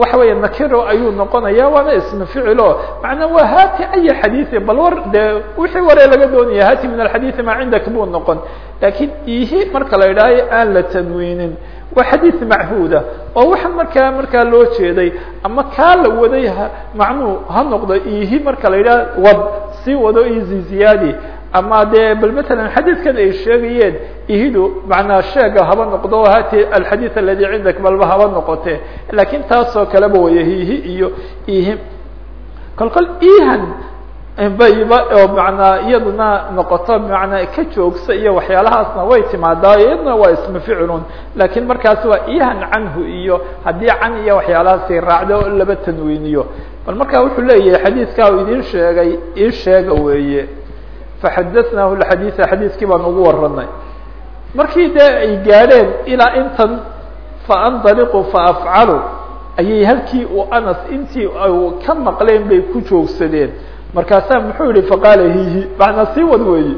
waxa weya nakiro ayuu noqonaya waana ismu ficilo. Macnaa waa hati aya xadiisi bal war dee wixii waree laga doonaya hati min alxadiisi maa cindak buu noqon. Lakin ihi marka la yidhaahayo aan la tanwiinin waa xadiis machuuda oo waxa markaa markaa loo jeeday ama kaa la waday macnuu ha noqdo ihi marka la yidhaha wad sii wado izi ziyaadi ama dee bal matalan xadiidkan ay sheegayeen ihidu macnaa sheega haba noqdo hati alxadiid aladi cindak balba haba noqote. Lakin taasoo kaleba waya hihi iyo ihi kol kol ihan bayba oo manaa iyaduna noqoto manaa ka joogsa iyo waxyaalahaasna way timaadaa iyaduna waa ismu ficilun. Lakin markaas waa ihan canhu iyo haddii can iyo waxyaalahaasi raacdo laba tanwiiniyo bal marka wuxuu leeyahay xadiidkaa uu idin sheegay ii sheega weeye faxadaثnahu xadiiثa xadiiskii baan ugu waranay markii dee ay gaadheen ilaa intan faandaliqu faafcalu ayay halkii uu anas intii ka maqleen bay ku joogsadeen markaasaa muxuu yihi faqaala hihi macnaa sii wad weeye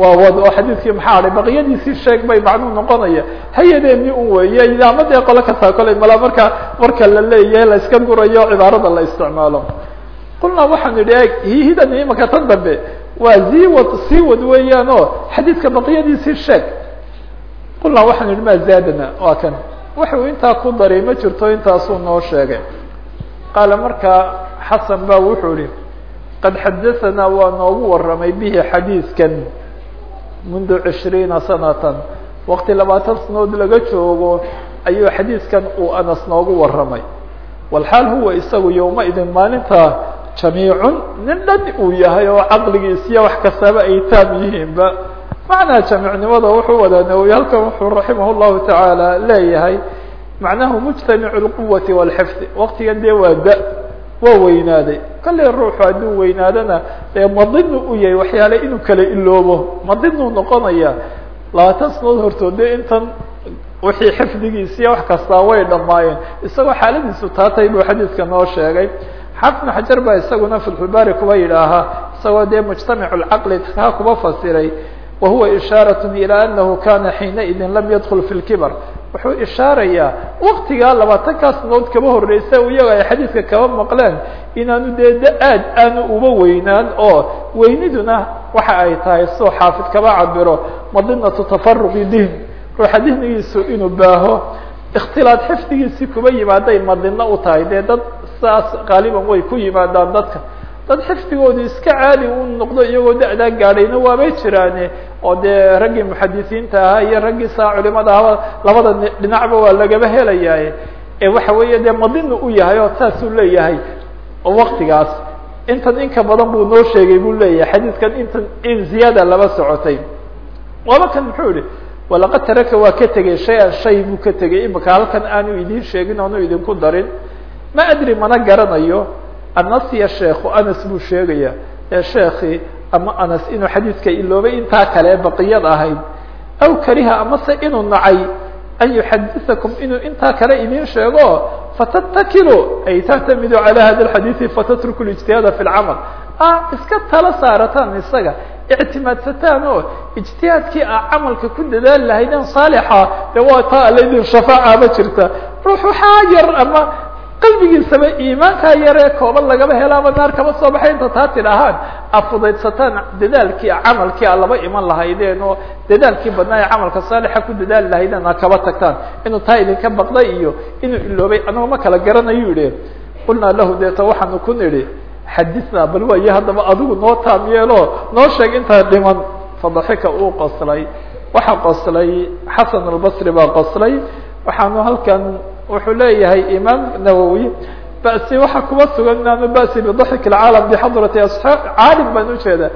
waa wad oo xadiidkii maxaa ahay baqiyadiisii sheeg bay macnuu noqonaya hayadeeni un weeye ama dee qolo kastaa kolay mala marka marka la leeyahay la iska gurayo cibaarada la isticmaalo qulnaa waxaan idhi eg hihidan imaka tan dambe waa zii wad sii wad weeyaan oo xadiidka baqiyadiisii sheeg. Qulnaa waxaan idhi ma zaadana waa kan. Wuxuu intaa ku daray ma jirto intaasuu noo sheegay. Qaala markaa xasan ba wuxuu ihi qad xadaثanaa waa noogu waramay bihi xadiidkan mundu cishriina sanatan. Waqti labaatan sanood laga joogo ayuu xadiidkan uu anas noogu waramay walxaal huwa isagu yowma idin maalinta jamiicun nin dhan uu yahay oo caqligiisiyo wax kastaba ay taam yihiinba. Macnaha jamiicnimada wuxuu wadaa nawowi halkan wuxuu raximah llahu tacaala leeyahay macnahu mujtamicu lquwati walxifdi waqtigan dee waa da waa weynaaday. Kalley ruuxu hadduu weynaadana dee madinu u yahay waxyaale inuu kala iloobo madinuu noqonaya labaatan sanood hortood de intan wixii xifdigiisiiyo wax kastaa way dhamaayeen isagoo xaaladiisu taatay buu xadiidka noo sheegay xafna xajar baa isaguna filxubaari kuba yidhaahaa isagoo dee mujtamic lcaqli kaa kuba fasiray. Wahuwa ishaaraة ilى anahu kana xiinaidin lam yadkul fi lkibar wuxuu ishaarayaa waktigaa labaatankaa sanood kaba horeysa iyaga ay xadiidka kaba maqleen inaanu dee da aad aanu uba weynaan oo weyniduna waxa ay tahay soo xaafid kaba cabiro madinatu tafaruqi dihn ruuxa dihnigiisu inuu baaho ikhtilaad xifdigiisii kuba yimaaday madino u tahay. Dee dad saas qaaliban way ku yimaadaan dadka. Dad xifdigoodu iska caadi u noqdo iyagoo da-daa gaadhayna waabay jiraane. Oo dee raggii muxadisiinta ahaa iyo raggii saa culimada labada dhinacba waa lagaba helayaye ee waxa weeye dee madinu u yahay oo saasuu leeyahay waktigaas intan inka badan buu noo sheegay buu leeyahay. Xadiidkan intan in ziyaada laba socotay. Waaba kan muxuu yihi walaqad taraka waa ka tegey shay-an shay buu ka tegey. Imika halkan aanu idiin sheegin oonu idinku darin ma adri mana garanayo anasiya sheekhu anas buu sheegaya ee sheekii ama anas inuu xadiidka iloobay intaa kale baqiyad ahayd aw kariha amase inuu nacay an yuxadiثakum inuu intaa kale idin sheego fatatakilu ay tactamidu calى hada اxadiiثi fatatruku اجtihaada fi اlcamal a iska tala saarataan isaga ictimaadsataan oo ijtihaadkii a camalka ku dadaali lahaydeen saalixa de waa taa alaydin shafaaca ma jirta ruux waxaa yar ama qalbigiisaba iimaankaa yaree kooban lagaba helaaba naar kama soo baxay inta taa tidhahaan afudaydsataan dadaalkii camalkii a laba iman lahaydeen oo dadaalkii badnaa ee camalka saalixa ku dadaali lahaydeen a kaba tagtaan. Inuu taa idinka baqday iyo inuu iloobay anagoo ma kala garanayu yihi qulnaa lahu deeta waxaanu ku nidhi xadithnaa bal waayo haddaba adigu noo taam yeelo noo sheeg intaa dhiman. Fadaxika uu qoslay. Waxaa qoslay xasan albasri baa qoslay. Waxaanu halkan wuxuu leeyahay imaam nawowi basi waxaa kuba sugan inaanu basi bidaxik alcaalam bixadrati asxaab caalim baan ujeeda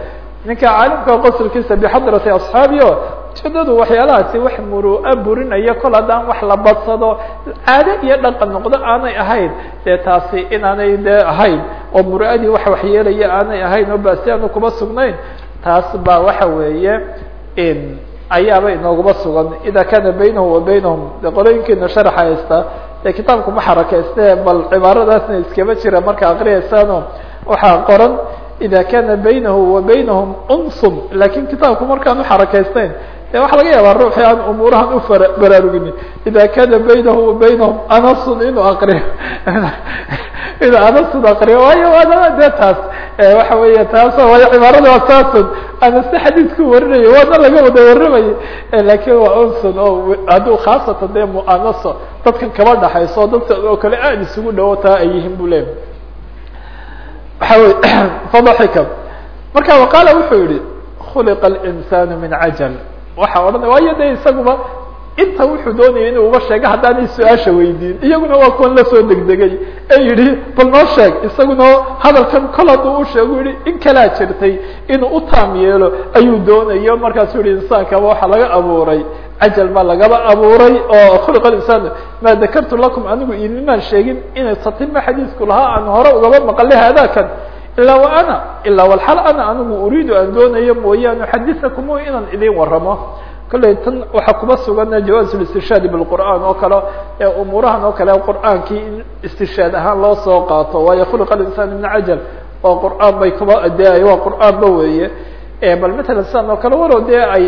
ninka caalimka qosolkiisa bixadrati asxaabi o ujeedadu waxyaalahaasi wax murua burinaya kol haddaan wax la badsado caado iyo dhaqan noqdo aanay ahayn. Dee taasi inaanay dee ahayn oo muruadii wax waxyeelaya aanay ahayn oo basi aanu kuba sugnayn. Taas baa waxa weeye ayaaba inoogaba sugan. Ida kana baynahu wa baynahum de qolooyinkiina sharaxa haysta dee kitaabku ma xarakayste bal cibaaradaasna iskaba jira marka akriyaysaano waxaa qoran ida kana baynahu wa baynahum unsun. Lakin kitaabku markaan uxarakaysteyn de waxa laga yaabaa ruuxii aan umuurahan u baraarugini ida kana baynahu baynahum anasun inuu akriyo (laughs) inuu anasun akriyo waayo waana taas. Waxa weya taas waayo cibaarada waa saasun. Anase xadiidku warinayo waana laga wada waramaye laakiin waa unsun oo hadduu khaasatan dee muanaso dadkan kaba dhaxayso dadka oo kale aad isugu dhawo taa ay yihiin bu leeyahy waxa wey (clears throat) fadaxika marka waqaala wuxuu yihi khuliqa alinsanu min cajal waxa odhanay waayo de isaguba inta wuxuu doonaya inuu uba sheego haddaanay su'aasha weydiin. Iyaguna waa kuwan la soo degdegay. Ee yidhi bal noo sheeg. Isaguna hadalkan kol hadduu u sheego yihi in kalaa jirtay inuu u taam yeelo ayuu doonayo. Markaasuu yihi insaankaba waxaa laga abuuray. Cajal baa lagaba abuuray. Oo khuliqa insaan maa dakartu lakum anigu idinmaan sheegin inay tatima xadiisku lahaa aan hore ugaba maqalay haadakan ilaa wa ana ilaa walxal ana anigu uriidu aan doonayo mooyaane xadisakum inaan idin waramo kolley tan waxaa kuba sugana jawaz listishaadi bilqur'aan oo kale ee umuurahan oo kale qur'aankii in istishaad ahaan loo soo qaato. Waayo khuliqa insaan min cajal oo qur'aan bay kuba de waa qur'aanba weeye. Bal matalan sidan oo kale walow dee ay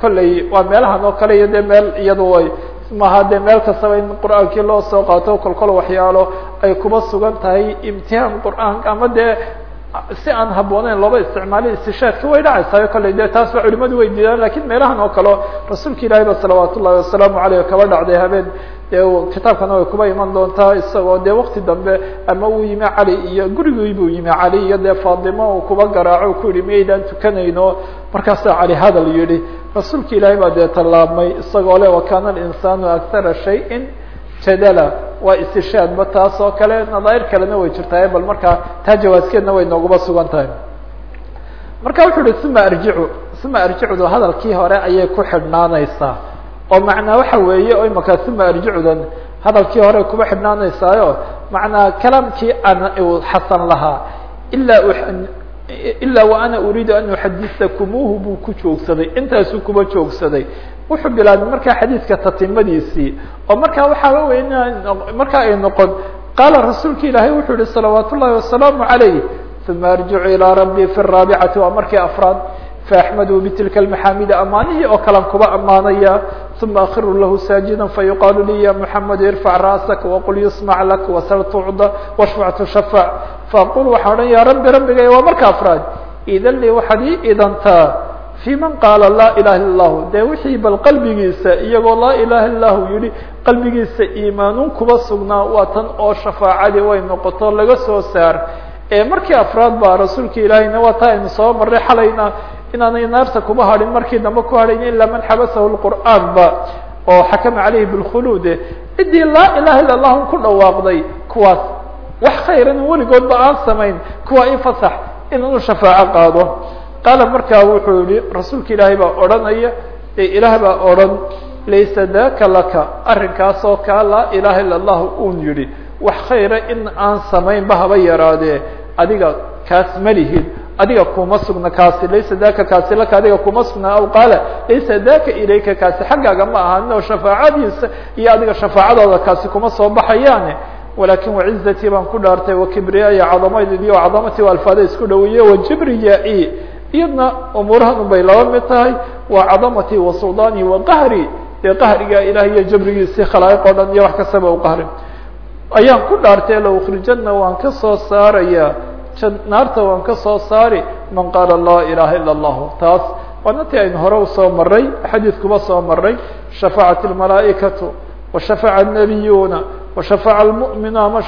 kolley waa meelahan oo kale iyo de meel iyadu ay maha de meel kastaba in qur'aankii loo soo qaato kolkol waxyaalo ay kuba sugan tahay imtihaan qur'aanka. Ama dee si aan habbooneyn looba isticmaaliy istishaadka way dhacaysayo kolley de taas ba culimadu way diidaan laakiin meelahan oo kaleo rasuulka ilaahi ba salawaat ullahi wasalaamu aleyh kaba dhacday habeen. Dee kitaabkana way kuba iman doontaa isagoo dee wakti dambe ama uu yimi cali iyo gurigii yimi cali iyo dee faatimo uu kuba garaaco ku yihi miyaydaan tukanayno. Markaasaa cali hadal yihi rasuulka ilaahay baa dee tallaabmay isagoo le wakana alinsaanu akara shayin jadala waa istishaadba taas oo kale nadaair kalena way jirtaa bal markaa taa jawaaskeedna way nooguba sugan tahay. Marka wuxuu uhi uma arjicu uma arjicudu hadalkii hore ayay ku xidhnaanaysaa. Oo macnaa waxa weeye o imaka uma arjicudan hadalkii hore kuba xidhnaanaysaayo. Macnaa kalaamkii aan xasan lahaa. Ilaa ilaa waana uriidu an uxadisakumuuhu buu ku joogsaday intaasuu kuba joogsaday wuxuu bilaabay markaa xadiidka tatimadiisii oo markaa waxaa wey markaa ay noqon qaala rasuulka ilaahay wuxuu yihi salawaat ullahi wasalaamu alayh uma arjicu ilaa rabbii fi raabicati waa markii afraad faaxmaduu bitilka almaxaamida amaanihii oo kalan kuba amaanaya uma akiru lahu saajida fayuqaalu li ya muxamed irfac ra'sak waqul yusmac lak wasal tucda washfac tushafac faaqul waxaa odhan ya rabbi rabbigay waa marka afraad idan li waxaad ii idantaa fi man qaala laa ilaha illa lahu dee wixii bal qalbigiisa iyagoo laa ilaha illa lahu yihi qalbigiisa iimaanuun kuba sugnaa waa tan oo shafaacadii way noqoto laga soo saar ee markii afraad baa rasuulka ilaahayna waa taa aynu soo marray xalayna inaanay naarta kuba hadhin markii dambe ku hadhayn ilaa man xabasahu lqur'aan ba oo xakama caleyhi bilkhuluude ciddii laa ilaha illa allahu ku dhawaaqday kuwaas wax khayran weligoodba aan samayn kuwa i fasax inanu shafaaco qaado. Qaala markaa wuxuu yihi rasuulka ilaahay baa odhanaya ee ilaah baa odhan laysa daka laka. Arrinkaasoo kaa laa ilaha illa allahu un yihi wax khayra in aan samaynba haba yaraadee adiga kaas ma lihid adiga kuma sugna kaasi laysa daka kaasi laka adiga kuma sugna. Aw qaala laysa daka ilayka kaasi xaggaaga ma ahanin oo shafaacadiisa iyo adiga shafaacadooda kaasi kuma soo baxayaane. Walakin wacizatii baan ku dhaartay wakibriyaaya cadamaydid iyo cadamatii alfaada isku dhaweeye wajibriya-i iyadna umuurahan un bay laba mid tahay waa cadamatii wasuldaanii waqahri dee qahriga ilaah iyo jabrigiisii khalaa'iq o dhan iyo wax kastaba u qahri ayaan ku dhaartay la ukrijana waan ka soo saaraya naarta waan ka soo saari man qaala laa ilaha ila allahu taas waana tii aynu hore usoo maray xadiidkuba soo maray shafacat اlmalaaئikatu washafaca الnabiyuuna وشhفع المؤمن ama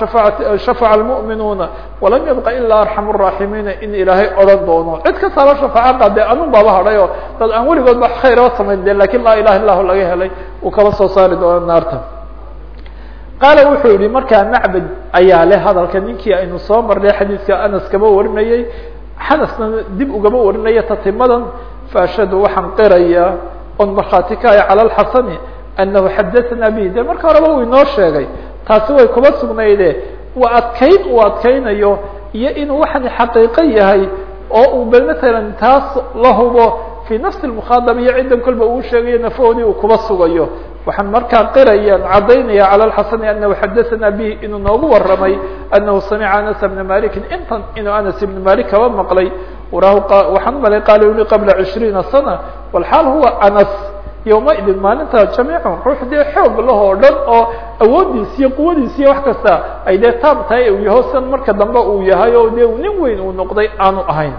شhفع المؤmiنuuna وlam يبقى ilا أرحم الراحimiina in ilaahay odhan doono cid kastaba شhفاعة qaade anun baaba hadhay oo dad aan weligoodba khayra samayn de lakin laa ilaha ilah laga helay uu kaba soo saari doono naarta qaala wuxuu yihi markaa macbad ayaa leh hadalka ninkii aynu soo marnay xadiidka anas kaba warinayey xanasna dib ugaba warinaya tatimadan faashhadu waxaan qirayaa oon markhaati cala alxasani anahu xadaanaa bihi. De marka horeba uu inoo sheegay taasi way kuba sugnayde waa adkayn uu adkaynayo iyo inuu waxani xaqiiqo yahay oo uu bal taas la hubo fii nafsi mukhaadab iyo ciddan kolba uu sheegayo nafahoodii uu kuba sugayo waxaan markaa qirayaan caddaynaya calى اxasani anahu xadaثna bih inuu noogu waramay anahu samica anas bna maliki intan inuu anas ibn malik kaba maqlay waxaan umalay qaala yuli qabla cishriina sana walxaal huwa anas yowmaidin maalinta jamiicun ruux dee xoog lahoo dhan oo awoodiis iyo quwadiis iyo wax kasta ay dee taab tahay uu yaho san marka dambe uu yahay oo dee nin weyn uu noqday aanu ahayn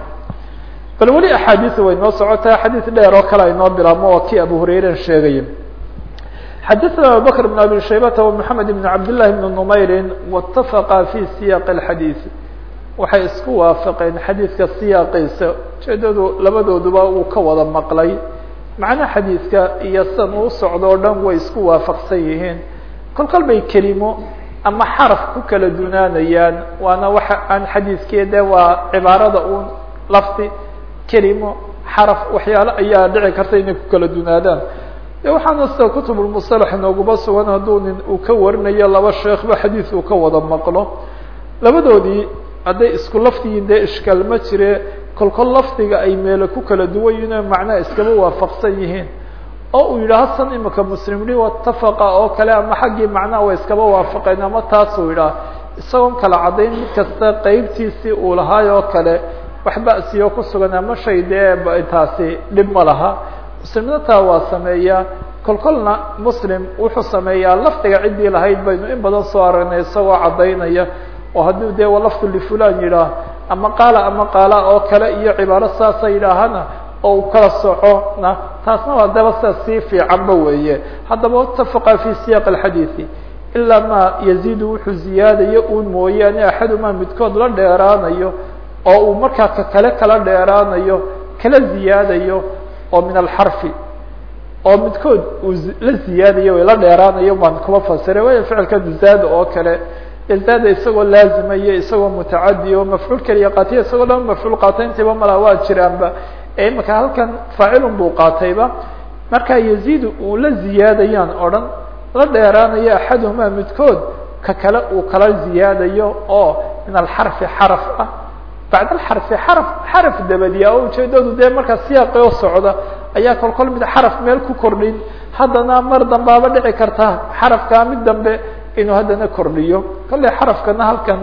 bal weli axaadiis way noo socotaa xadiis dheer oo kale ay noo bilaabmo oo kii abu hurayren sheegaya xadaثna abubakr بn abi shaybata ومحamed بn cabd لlahi بn نmayri wاtafaqa fi siyaq الxadiiث waxay isku waafaqeen xadiidka siyaaqiisa ujeedadu labadooduba uu ka wada maqlay macna xadiidka iyo san uu socdo o dhan way isku waafaqsan yihiin kol kol bay kelimo ama xaraf ku kala dunaanayaan waana waxa aan xadiidkii de waa cibaarada un lafdi kelimo xaraf waxyaalo ayaa dhici karta inay ku kala dunaadaan. De waxaana sida kutubulmusalax nooguba sugan hadduu nin uu ka warinayo laba sheekhba xadiid uu ka wada maqlo. Labadoodii hadday isku lafdigiin dee ishkaal ma jire. Kolkol lafdiga ay meelo ku kala duwan yihiin o macnaha iskaba waafaqsan yihiin. Oo uu yidhaah san imika muslimni watafaqa oo kale ama xaggii macnaha way iskaba waafaqeen ama taasuu yidhaah isagoon kala caddayn mid kasta qeybtiisii uu lahaay oo kale wax ba'siyo ku sugan ama shay dee taasi dhib ma laha. Muslimna taa waa sameeyaa kolkolna muslim wuxuu sameeyaa lafdiga ciddii lahayd baynu in badan soo aragnay isagoo caddaynaya oo haddii de lafdu lifulan yidhaah ama qaala ama qaala oo kale iyo cibaaro saasa yidhaahana oo u kala socona taasna waa daba sida sii fiicanba weeye. Haddaba itafaqa fi siyaq alxadiidi ilaa ma yaziidu wuxuu ziyaadayo un mooyaane axaduma midkood la dheeraanayo oo uu markaa ka kale kala dheeraanayo kala ziyaadayo oo min alxarfi oo midkood uu la ziyaadayo way la dheeraanayo baan kuma fasiray waya ficilka zaada oo kale zaada isagoo laazimaya isagoo mutacadi oo mafcuul keliya qaatiya isagoo laba mafcuul qaatay intiiba malaa waa jiraanba. Ee imika halkan faacilun buu qaatayba. Marka yaziid uu la ziyaadayaan o dhan la dheeraanayo axaduhumaa midkood ka kale uu kala ziyaadayo oo min alxarfi xaraf ah bacd alxarfi xaraf xaraf dabadiya oo ujeedadu dee markaa siyaaqi oo socda ayaa kol mid xaraf meel ku kordhin. Haddana mar dambaaba dhici karta xarafkaa mid dambe inuu haddana kordhiyo. Kolley xarafkana halkan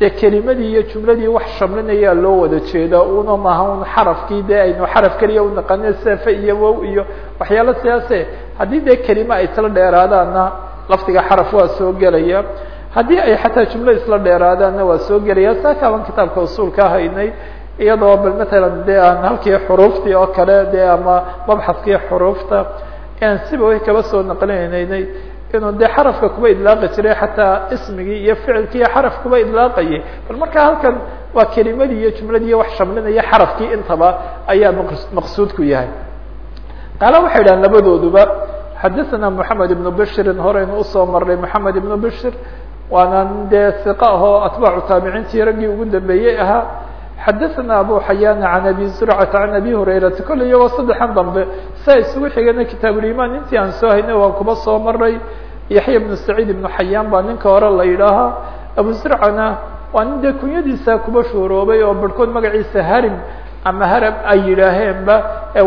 dee kelimadii iyo jumladii wax shamlinayaa loo wada jeedaa. Una maaha xarafkii dee aynu xaraf keliya unaqane sefe iyo wow iyo waxyaalo sidaase haddii dee kelima ay isla dheeraadaanna lafdiga xaraf waa soo gelaya haddii ay xataa jumlo isla dheeraadaanna waa soo gelaya saa kaaban kitaabka usuulka haynay iyadoo bal matalan dee aan halkii xuruuftii oo kale dee ama mabxaskii xuruufta aan siba way kaba soo naqlinaynay inuu dee xarafka kuba idlaaqi jiray xataa ismigii iyo ficilkii xaraf kuba idlaaqayay. Bal marka halkan waa kelimadii iyo jumladii wax shamlinaya xarafkii intaba ayaa maqsuudku yahay. Qaala waxay idhahan labadooduba xadaثana moxamed ibnu bishirin horeynu u soo marnay moxamed ibnu bishir waana dee iqa ahoo atbaacu taabiciintii raggii ugu dambeeyey ahaa xadaثana abu xayaana can abi zurcata can abi hurayrata kolley iyagoo saddexan dambe saa isugu xigana kitaabulimaan intii aan soo haynay waan kuba soo maray yaxya ibnu saciid ibnu xayaan baa ninka hore la yidhaahaa abu zurcana waa nin dee kunyadiisa kuba shuuroobay oo barhkood magaciisa harim ama harab ay yidhaaheenba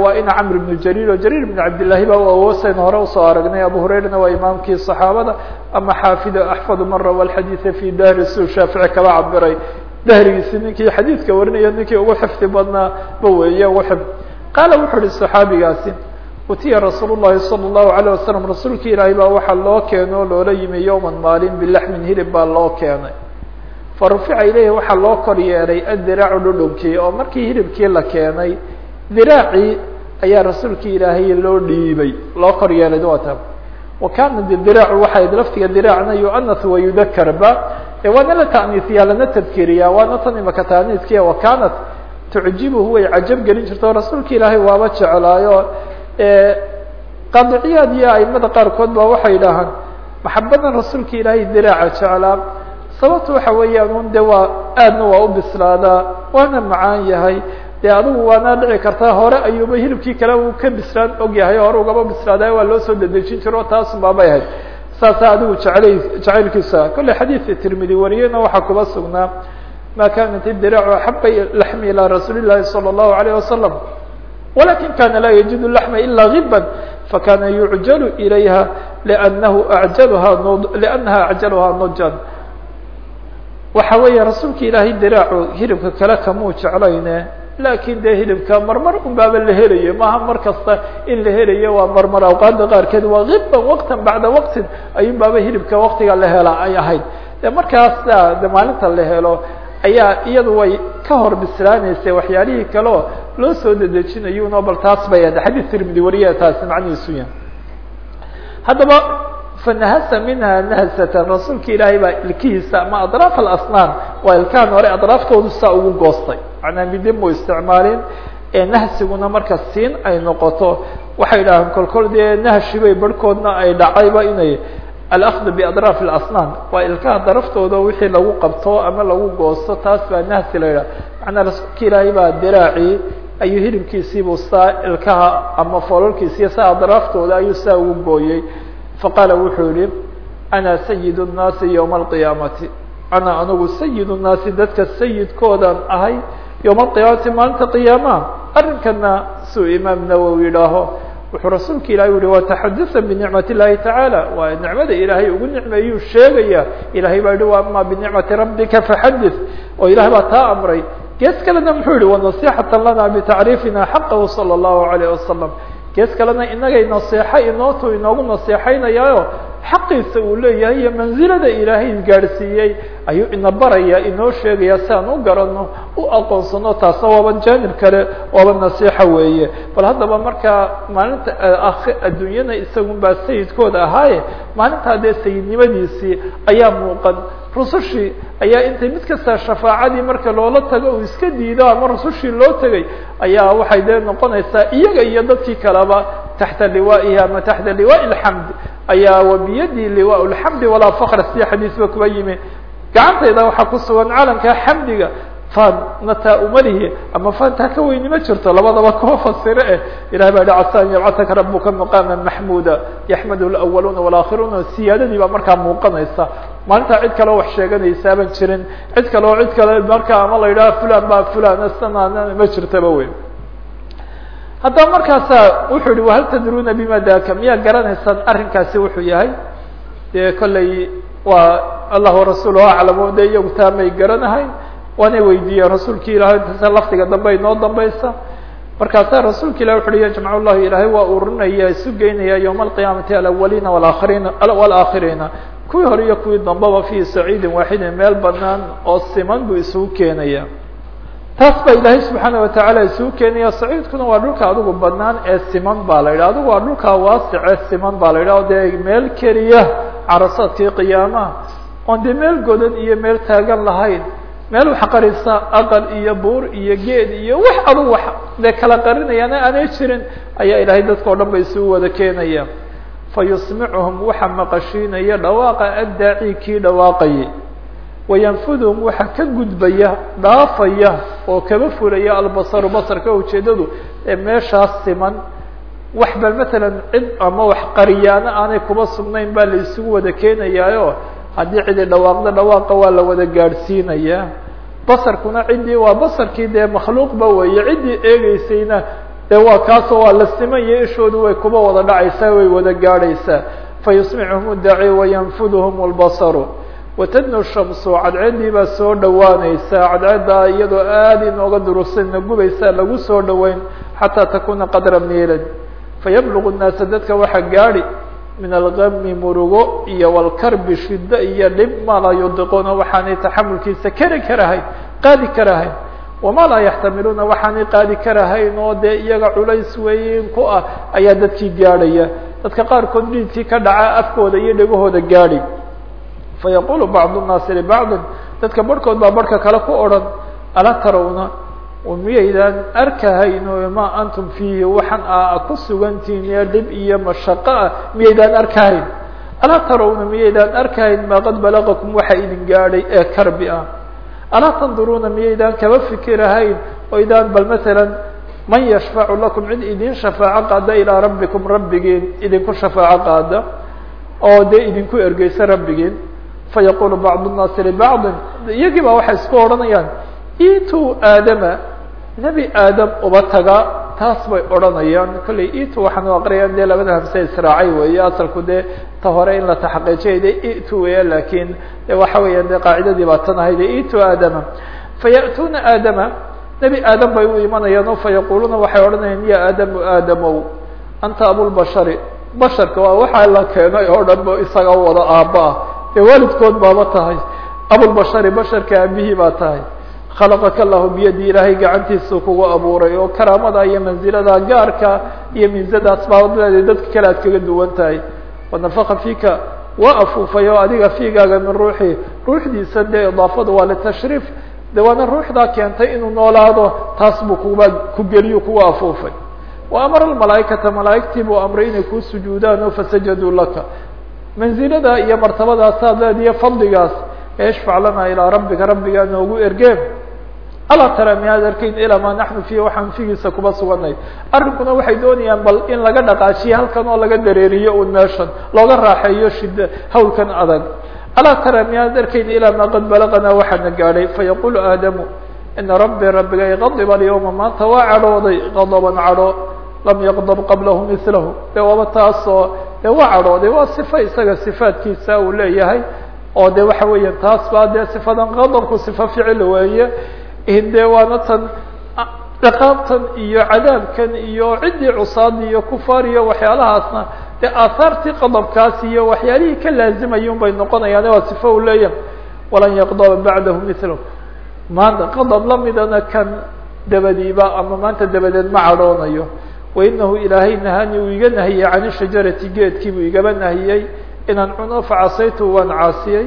waa ina camr ibnu jariir oo jariir ibnu cabdillaahi ba awoosaynu hore usoo aragnay abu hurayrana waa imaamkii صaxaabada ama xaafido axfadu man rawa alxadiida fi dahri su shaafici kaba cabiray dahrigiisi ninkii xadiidka warinaya ninkii ugu xifdi badnaa ba weeye ugu xif qaala wuxuu ihi صaxaabigaasi utiya rasuul الlahi salى الlahu عalيه wasalam rasuulki ilaahay baa waxaa loo keeno loola yimi yowma maalin bilaxmin hilib baa loo keenay farufica ilayhi waxaa loo kor yeelay adiraacu dhudhunkii oo markii hilibkii la keenay diraacii ayaa rasuulkii ilaahay loo dhiibay loo kor yeelay wata wakana de diraacu waxay laftiga diraacna yuanas wayudakarba waana la ta'niisiyaa lana tadkiriyaa waana tan imaka taaniiskiya wakanat tucjibuhu way cajab gelin jirta o rasuulka ilaahay waaba jeclaayo qaadiciyaad iyo aimada qaarkood ba waxay idhaahaan maxabadan rasuulka ilaahay diraaca jeclaa sababta waxa weeyaan un de waa aadna waa u bislaadaa waana macaan yahay dee adigu waana dhici kartaa hore ayuuba hilibkii kale uu ka bislaan og yahay hore ugaba bislaaday waa loo soo dedejin jiro taasun baabay ahayd saasaa adigu jeclay jacaylkiisa kolley xadiidka tirmidi wariyena waxaa kuba sugnaa ma kanat idiraacu axaba laxmi ilaa rasuuli llahi salى الlahu alayه wasalam walakin kana laa yajidu laxma ila giban fakana yucjalu ilayha lnahu ajalha liannaha acjalha nujan waxa weeye rasuulka ilaahay diraacu hilibka kale kamuu jeclayne laakiin dee hilibka marmar un baaba la helayo maaha mar kasta in la helayo waa marmar. Awqaada qaarkeed waa giban waqtan bacda waqtin ayun baaba hilibka waktiga la hela ay ahayd. De markaas de maalinta la helo ayaa iyadu way ka hor bislaanaysa waxyaalihii kaleo loo soo dedejinayuno bal taas bay ad xadiis tirmidi wariya taasi macnihiisu yahay. Haddaba fanahasa minha nahsatan rasuulka ilaahay baa ilkihiisa ama adraaf alasnaan waa ilkahan hore adraaftoodu saa ugu goostay macnaa midi mu isticmaalin nahsiguna marka siin ay noqoto waxay dhahaan kolkol dee nahshibay barhkoodna ay dhacayba inay alakdu biadraaf alasnaan waa ilkaha daraftooda wixii lagu qabto ama lagu goosto taas baa nahsi la yidhaha macnaa rasuulka ilaahay baa diraacii ayuu hilibkiisiibuu saa ilkaha ama foololkiisiiyo saa adraaftooda ayuu saa ugu gooyey faqaala wuxuu yihi ana sayid الnaasi ywma alqiyaamati ana anigu sayid الnaasi dadka sayidkoodan ahay yowma alqiyaamati maalinta qiyaamaha arrinkana suu imaam nawowi yidhaaho wuxuu rasuulka ilahay u yihi wataxadasa binicmat اllahi tacaala waa nicmada ilaahay ugu nicmeeyuu sheegaya ilahay baa yihi wa ama binicmati rabbika faxadis oo ilahay baa taa amray gees kalena muxuu yihi wanasixata lana bitacriifina xaqahu salى الlahu alayه wasalam gees kalena inagay naseexo inootu inoogu naseexaynayaayo xaqiisa uu leeyahay iyo mansilada ilaahay gaadhsiiyey ayuu ina baraya inoo sheegaya si aan u garano u aqoonsano taasna waaba jaanib kale waaba nasiixa weeye. Bal haddaba markaa maalinta adduunyana isagun baa sayidkooda ahaaye maalintaa dee sayidnimadiisii ayaa muuqan rusushii ayaa intay mid kasta shafaacadii marka loola tago uu iska diido ama rusushii loo tegay ayaa waxay dee noqonaysaa iyaga iyo dadkii kaleba taxta liwaa'ihi ama taxta liwaaءi اlxamd ayaa wabiyadi liwaa اlxamdi walaa fakra sida xadiisba kuba yimi gacantayda waxaa ku sugan calanka xamdiga faannataa umalihi ama faantaa ka weyni ma jirto labadaba kuma fasiro eh ilahay baa hi casa an yabcataka rabuka maqaama maxmuuda yaxmadu اlأwaluuna wاlaakhiruuna siyaadadii baa markaa muuqanaysa maalintaa cid kaleo wax sheeganaysaabaan jirin. Cid kale oo cid kale markaa ama la yidhaha fulan baa fulan sanana ma jirtaba wey haddaba markaasa wuxuu yihi wahal tadruuna bima daka miyaa garanaysaan arrinkaasi wuxuu yahay? Dee kolley waa allah warasuul aclamo de iyagu taa may garanahayn? Waanay weydiiyeen rasuulki ilahay intaasa lafdiga dambe inoo dambaysa? Markaasaa rasuulka ilahi wuxu uhi yajmac llahu ilaahay waa ururinaya isu geynaya ywma alqiyaamati alawaliina walaakiriina walaaakhiriina kuwii hore iyo kuwii dambaba fi saciidin waaxidin meel banaan oo siman buu isugu keenaya. Taas baa ilaahay subxaana watacaala isugu keenaya saciidkuna waa dhulka adigu banaan ee siman ba la yidhah adigu waa dhulka waasic siman ba la yidhah o dee meel keliya carasaadkii qiyaamaha oon dee meel godan iyo meel taagan lahayn meel wax qarisa aqal iyo buur iyo geed iyo wax adugu wax dee kala qarinayaana aanay jirin ayaa ilaahay dadka o dhan ba isugu wada keenaya fa yusmicuhum waxa maqashiinaya dhawaaqa addaaci kii dhawaaqayay wayanfudhum waxa ka gudbaya dhaafaya oo kaba fulaya albasaru basarka ujeedadu ee meeshaas siman wax bal matalan cid ama wax qariyaana aanay kuba sugnayn baa la isugu wada keenayaayo haddii cidi dhawaaqda dhawaaqa waa la wada gaadhsiinayaa basarkuna ciddii waa basarkii dee makhluuqba weeye ciddii eegeysayna dee waa kaasoo waa la simanya ishoodu way kuba wada dhacaysaa way wada gaadhaysaa fayusmicuhum daaci wayanfudhum اlbasaru watadnu shamsu cadceeddii baa soo dhowaanaysaa cadceeddaa iyadoo aada inooga durusayna gubaysaa lagu soo dhoweyn xataa takuna qadra miilad fayablugu الnaasa dadka waxa gaadhi min algami murugo iyo walkarbi shiddo iyo dhib ma laa yudiquuna waxaanay taxamulkiisa keri karahayn qaadi karahayn wamaa laa yaxtamiluuna waxaanay qaadi karahayn oo dee iyaga culays weyn ku ah ayaa dadkii gaadhaya dadka qaarkood dhiidkii ka dhaca afkooda iyo dhegahooda gaadhi fayaqulu bacdu nnaasi libacdin dadka barhkood baa barhka kale ku odhan alaa tarawna miyaydaan arkahayno ma antum fiihi waxaan a ku sugantihin ee dhib iyo mashaqo ah miyaydaan arkahayn alaa tarawna miyaydaan arkahayn maa qad balagakum waxa idin gaadhay ee karbi ah alaa tanduruuna miyaydaan kaba fikirahayn oo idaan bal masalan man yashfacu lakum cid idin shafaaco qaada ilaa rabbikum rabbigiin idinku shafaaco qaada oo dee idinku ergeysa rabbigiin fayaqulu bacdu nnaasi libacdin iyagii baa waxay isku odhanayaan itu aadama nebi aadam uba taga taas bay odhanayaan. Kollay itu waxaan u aqriyaan dee labada hamse israacay weeye asalku dee ta hore in la taxaqiijiyay de itu weya laakiin de waxa weeyaan de qaacidadii baa tan ahay de itu aadama. Faya'tuuna aadama nebi aadam bay u imanayaan oo fayaquluuna waxay odhanayaan ya aadamu aadamow anta abulbashari basharka waa waxaa la keenay oo dhan ba isaga wada aabba ah. Dee waalidkood baaba tahay abulbashari basharka aabihii baa tahay khalaqaka allahu biyadi ilaahay gacantiisuu kugu abuuray oo karaamada iyo mansilada gaarka iyo miisadaas baad leedahay dadka kale aad kaga duwan tahay wanafaka fiika waa afuufay oo adiga fiigaaga min ruuxi ruuxdiisa dee idaafadu waa litashriif de waana ruuxdaa keentay inuu noolaado taas buu kuba ku geliyo kugu afuufay wa amara almalaaikata malaaigtii buu amray inay kuu sujuudaan oo fasajaduu laka mansilada iyo martabadaasaad leediyo fadligaas ishfac lana ilaa rabbika rabbigaa noogu ergeen alaa tara miyaad arkayn ilaa maa naxnu fiihi waxaan figiisa kuba suganay arrinkuna waxay doonayaan bal in laga dhaqaajiyo halkan oo laga dareeriyo un meeshan looga raaxeeyo shida hawlkan adag. Alaa tara miyaad arkayn ilaa maa qad balaqanaa waxaana gaadhay fayaqulu aadamu ina rabbii rabbigay qadiba alyawma maanta waa cadhooday qadaban cadho lam yaqdab qablahu milahu de waaba taasoo de waa cadhooday waa sifa isaga sifaadkiisa uu leeyahay oo de waxa weeya taas baa dee sifadan qadabku sifa ficil weeye de waana tan ciqaabtan iyo cadaabkan iyo ciddii cusaad iyo kufaar iyo waxyaalahaasna dee aahaartii qadabkaas iyo waxyaalihii ka laazimaya un bay noqonayaan. Waa sifo u leeyahay walan yaqdaba bacdahu milahu maanta qadab lamidana kan dabadiiba ama maanta dabadeed ma cadhoonayo. Wainahu ilaahay nahani uu iga nahiyey can shajarati geedkii buu igaba nahiyey inaan cuno facasaytu waan caasiyey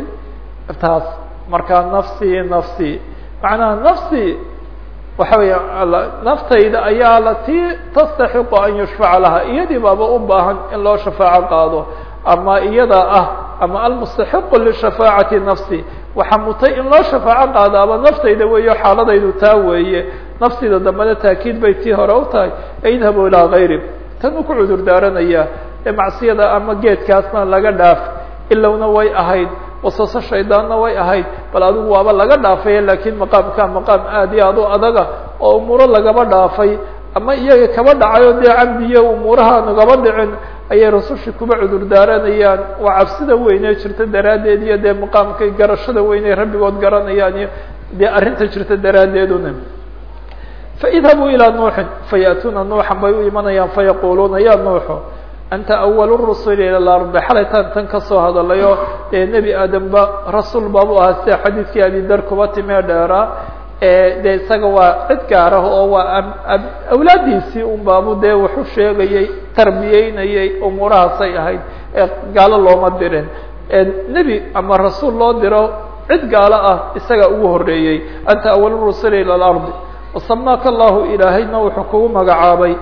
taas markaa nafsii nafsii macnaha nafsii waxa weya naftayda ayaa latii tastaxiqu an yushfaca laha iyadii baaba u baahan in loo shafaaco qaado. Ama iyada ah ama almustaxiqu lishafaacati nafsi waxaa mutay in loo shafaaco qaado ama naftayda weeyo xaaladaydu taa weeye. Naftayda dambena taakiid bay tii hore u tahay. Idhabu ilaa gayri tan uu ku cudur daaranayaa ee macsiyada ama geedkaasna laga dhaaf ilowna way ahayd wasaso shaydaanna way ahayd. Bal adigu waaba laga dhaafay lakiin maqaamka maqaam aad iyo aad u adaga oo umuuro lagaba dhaafay. Ama iyaga kaba dhacayo dee camdiyo umuuraha nagaba dhicin ayay rasushii kuba cudur daaranayaan. Waa cabsida weynee jirta daraaddeed iyo dee maqaamka garashada weyney rabbigood garanayaan iyo dee arrinta jirta daraaddeeduna faidhabuu ilaa nuuxin faya'tuuna nuuxan bay u imanayaan fayaquluuna ya nuuxu anta awal rusuli ila lardi xalaytaan tan ka soo hadalayo dee nebi aadamba rasuul baabu ahaa sida xadiidkii abidar kuba timee dheeraa dee isaga waa cid gaar ah oo waa awlaadiisii un baabu dee waxu sheegayey tarbiyeynayey umuurahaasay ahayd ee gaalo looma dirin. Nebi ama rasuul loo diro cid gaalo ah isaga ugu horeeyey anta awal rusuli ila lardi wasamaaka allahu ilaahayna wuxuu kugu magacaabay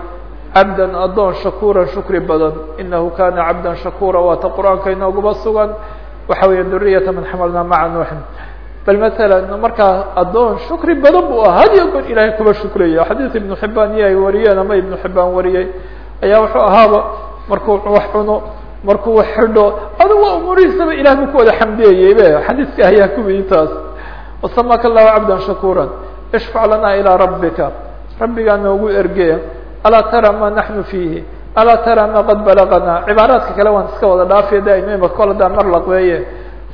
cabdan adoon shakuura shukri badan. Inahu kana cabda shakuura waata qur'aanka inooguba sugan. Waxa weya duriyata man xamalnaa maca nuuxin. Bal matala markaa adoon shukri badan bu ah had iyo goor ilahay kuba shukraya xadiis ibnu xibaan iyo ay wariyeen ama ibnu xibaan wariyey. Ayaa wuxuu ahaaba markuu wax cuno markuu wax xidho adigu waa umuurihiisaba buu ku wada xamdiyayey be xadiiska ayaa kuwii taas. Wasamaaka allahu cabdan shakuura ishfac lana ilaa rabbika. Rabbigaa noogu ergee alaa tara ma naxnu fiihi? Alaa tara ma qad balagana? Cibaaraadka kale waan iska wada dhaafiya daima imaka kol hadaa mar laqweeye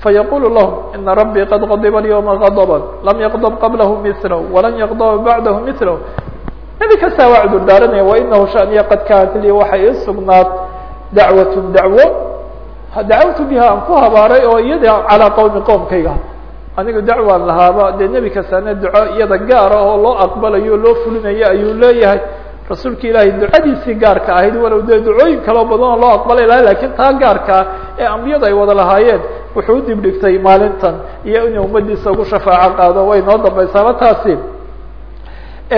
fayaqulu lahum ina rabbii qad qadiba alyawma qadban lam yaqdab qablahu milahu walan yaqdaba bacdahu milahu nebi kastaa waa cudur daaranaya wainahu shaniya qad kaanat lii waxay ii sugnaad dacwat dacwo dacawtu biha aan ku habaaray oo iyada calaa qowmi qowmkayga. Anigu dacwaan lahaaba. Dee nebi kastaana duco iyada gaara oo loo aqbalayo loo fulinayo ayuu leeyahay rasuulka ilaahay ducadiisii gaarka ahayd walow dee ducooyin kaloo badan oo loo aqbalay lahay lakiin taa gaarkaa ee ambiyada ay wada lahaayeen wuxuu u dibdhigtay maalintan iyo inuu ummadiisa ugu shafaaco qaado. Way noo dambaysaaba taasi.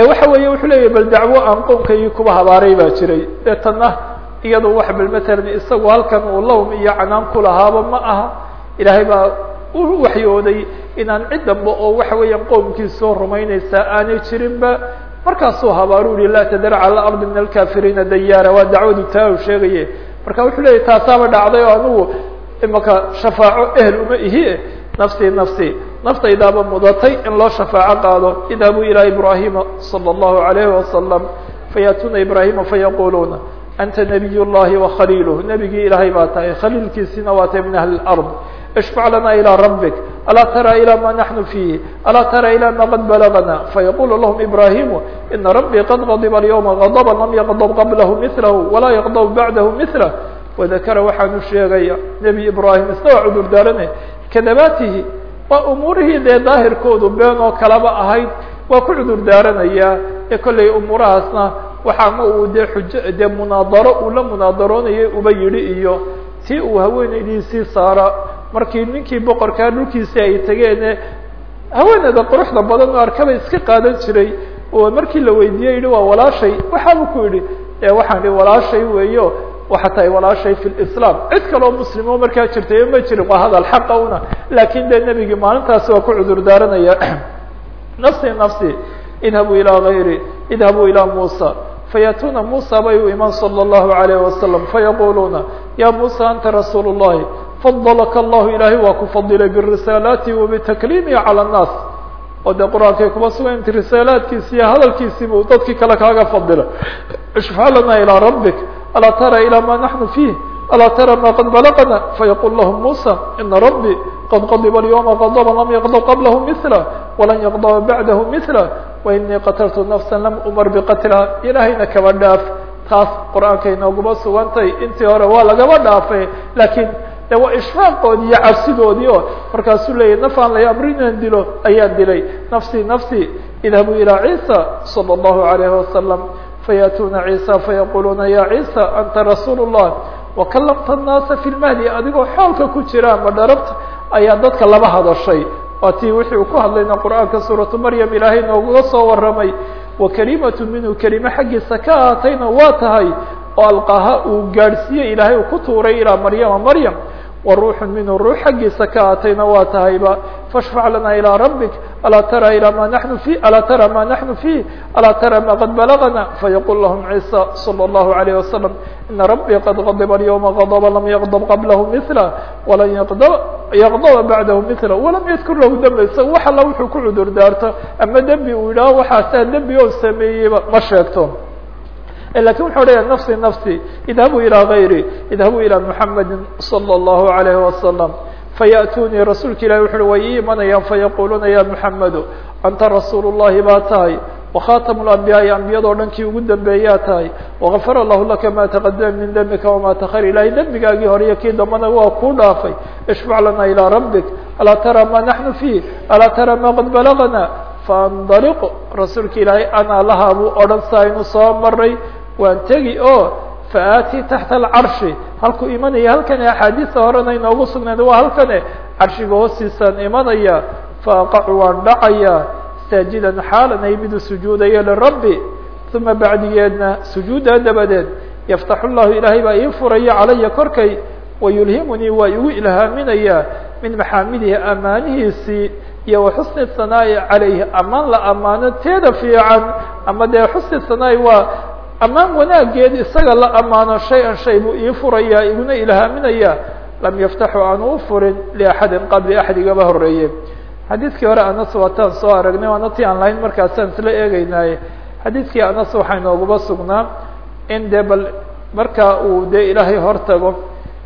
Waxa weeye wuxuu leeyahy bal dacwo aan qoomkaygii kuba habaaray baa jiray. Dee tanna iyadu wax bal matalan isagu halkan uu lawm iyo canaan ku lahaaba ma aha. Ilaahay baa u waxyooday inaan cid dambe oo waxa weeyaan qoomkiisoo rumaynaysaa aanay jirinba markaasuu habaaru yihi laa tadar cala ardi min alkafiriina dayaara waa dacwadu taa u sheegaye marka wuxuu leeyay taasaaba dhacday oo anugu imaka shafaaco ehel uma ihi nafsii nafsii naftaydaaba mudatay in loo shafaaco qaado. Idhabuu ilaa ibraahima salى اllahu alayhi wasalam fayaatuna ibraahima fayaquluuna anta nabiy llahi wakhaliilh nebigii ilaahay baa tahay. Khaliilkiisina waa tahy min ahli ard. ishfac lana ilى rabik alaa tara ilى ma naxnu fiihi alaa tara ilى ma qad balagna fayaqulu lahum ibrahimu ina rabbii qad gadba alyawma gadba lam yaqdb qablahu milahu walaa yaqdb bacdahu milah wadakara waxaanu sheegaya nebi ibrahim isna waa cudur daarane kadabaatihi waa umuurihii dee daahirkoodu been oo kalaba ahayd waa ku cudur daaranayaa ee kollay umuurahaasna waxa ma uu dee xujo dee munaadaro uu la munaadaroonayay uba yidhi iyo tii uu haweenaydiisii saara markii ninkii boqorkaa dhulkiisii ay tegeene haweeneyda quruxda badan oo arkaba iska qaadan jiray oo markii la weydiiyey yihi waa walaashay waxaabuu ku yidhi e waxaan ihi walaashay weeyo waxa tahay walaashay fi lislaam cid kaloo muslimo markaa jirtay ma jirin waa hadal xaqa una laakin dee nebigii maalintaasi waa ku cudur daaranaya (clears throat) nafsi nafsi idhabuu ilaa gayri idhabuu ilaa muusa fayatuna musa bay u iman salى اllahu alayh wasalam fayaquluuna ya musa anta rasuul اllahi fadalaka allahu ilaahay waa ku fadilay birisaalaati wabitakliimihi cala annaas. Oo dee qur'aankay kuma sugan inti risaalaadkiisi iyo hadalkiisiba dadkii kale kaaga fadilay. Ishfac ilaa rabbik alaa tara ilaa maa naxnu fiih alaa tara ma qad balaqna fayaqul lahu muusa ina rabbi qad qadiba alyawma qadaba lam yaqdab qablahu mila walan yaqdaba bacdahu mila wainii qataltu nafsa lam umar biqatliha. Ilaahayna kaba dhaaf. Taas qur'aankay nooguma sugantay. Intii hore waa lagaba dhaafay laakiin de waa ishfaaqoodii iyo cabsidoodii oo markaasuu leeyahy naf aan lay amrin inaan dilo ayaan dilay nafsii nafsii idhabuu ilaa ciisa salى اllahu alayhi wasalam fayatuna ciisa fayaquluuna ya ciisa anta rasuul الlah wakalamta الnaasa fi lmahdi adigoo xoolka ku jira ama dharabta ayaa dadka laba hadashay waa tii wixii uu ku hadlayna qur'aanka suuratu maryam ilaahay nooguga soo waramay wa kalimatu minhu kelime xaggiisa ka ahaatayna waa tahay oo alqaha uu gaadhsiiyey ilaahay uu ku tuuray ilaa maryama maryam wa ruuxun minhu ruux xaggiisa ka ahaatayna waa tahayba fashfac lana ilىa rabik alaa tara ilى ma naxnu fi alaa tara ma naxnu fiih alaa tara ma qad balagna fayaqul lahum ciisa salى اllahu alayh wasalam ina rabbii qad gadba alyawma gadba lam yaqdb qablahu mila walan yaqdba bacdahu mila walam yadkur lahu demba isaga wax alla wuxuu ku cudur daarto ama dembi uu yidhaaho waxaasaa dembi oo sameeyeyba ma sheegto lakin wuxuu leeya nafsi nafsi idhabuu ilىa gayri idhabuu ilى muxamadi salى اllahu alayhi wasalam fayaأtunii rasuulka ilahi wuxu uhi way ii imanayaan fayaquluuna ya muxamedu anta rasuul الlahi baa tahay وkhatam الأنbiyaaءi ambiyadoo dhankii ugu dambeeyaa tahay وغafar allahu laka ma taqadama min dembika وma takar ilahay dembigaagii hore iyo kii dambana waa kuu dhaafay ishfac lana ilىa rabik alaa tara ma naxnu fiih alaa tara ma qad balagna faandaliq rasuulka ilaahay anaa lahaa buu odhan saa inu soo maray waan tegi oo faaatii taxta alcarshi halkuu imanaya halkane axaadiista horena inoogu sugnayd waa halkane carshiga hoostiisaan imanaya. Faaqacu waan dhacaya. Saajidan xaalan ay midu sujuudaya lirabbi. Uma bacdigeedna sujuuddaa dabadeed yaftaxu llahu ilaahay baa ii furaya calaya korkay. Wayulhimunii waa igu ilhaaminaya. Min maxaamidihi amaanihiisii iyo wa xusni sanaa'i calayhi. Amaan la amaano teeda fiican ama dee xusni sanaa'i waa amaan wanaageed isaga la amaano shay-an shay buu ii furaya iguna ilhaaminaya lam yaftaxu aanu u furin liaxadin qabli axdigaba horeeye xadiidkii hore anas waataan soo aragnay waana ti aan lahayn markaasaan isla eegeynaaye xadiidkii anas waxaa inooguba sugnaa in dee bal markaa uu dee ilaahay hortago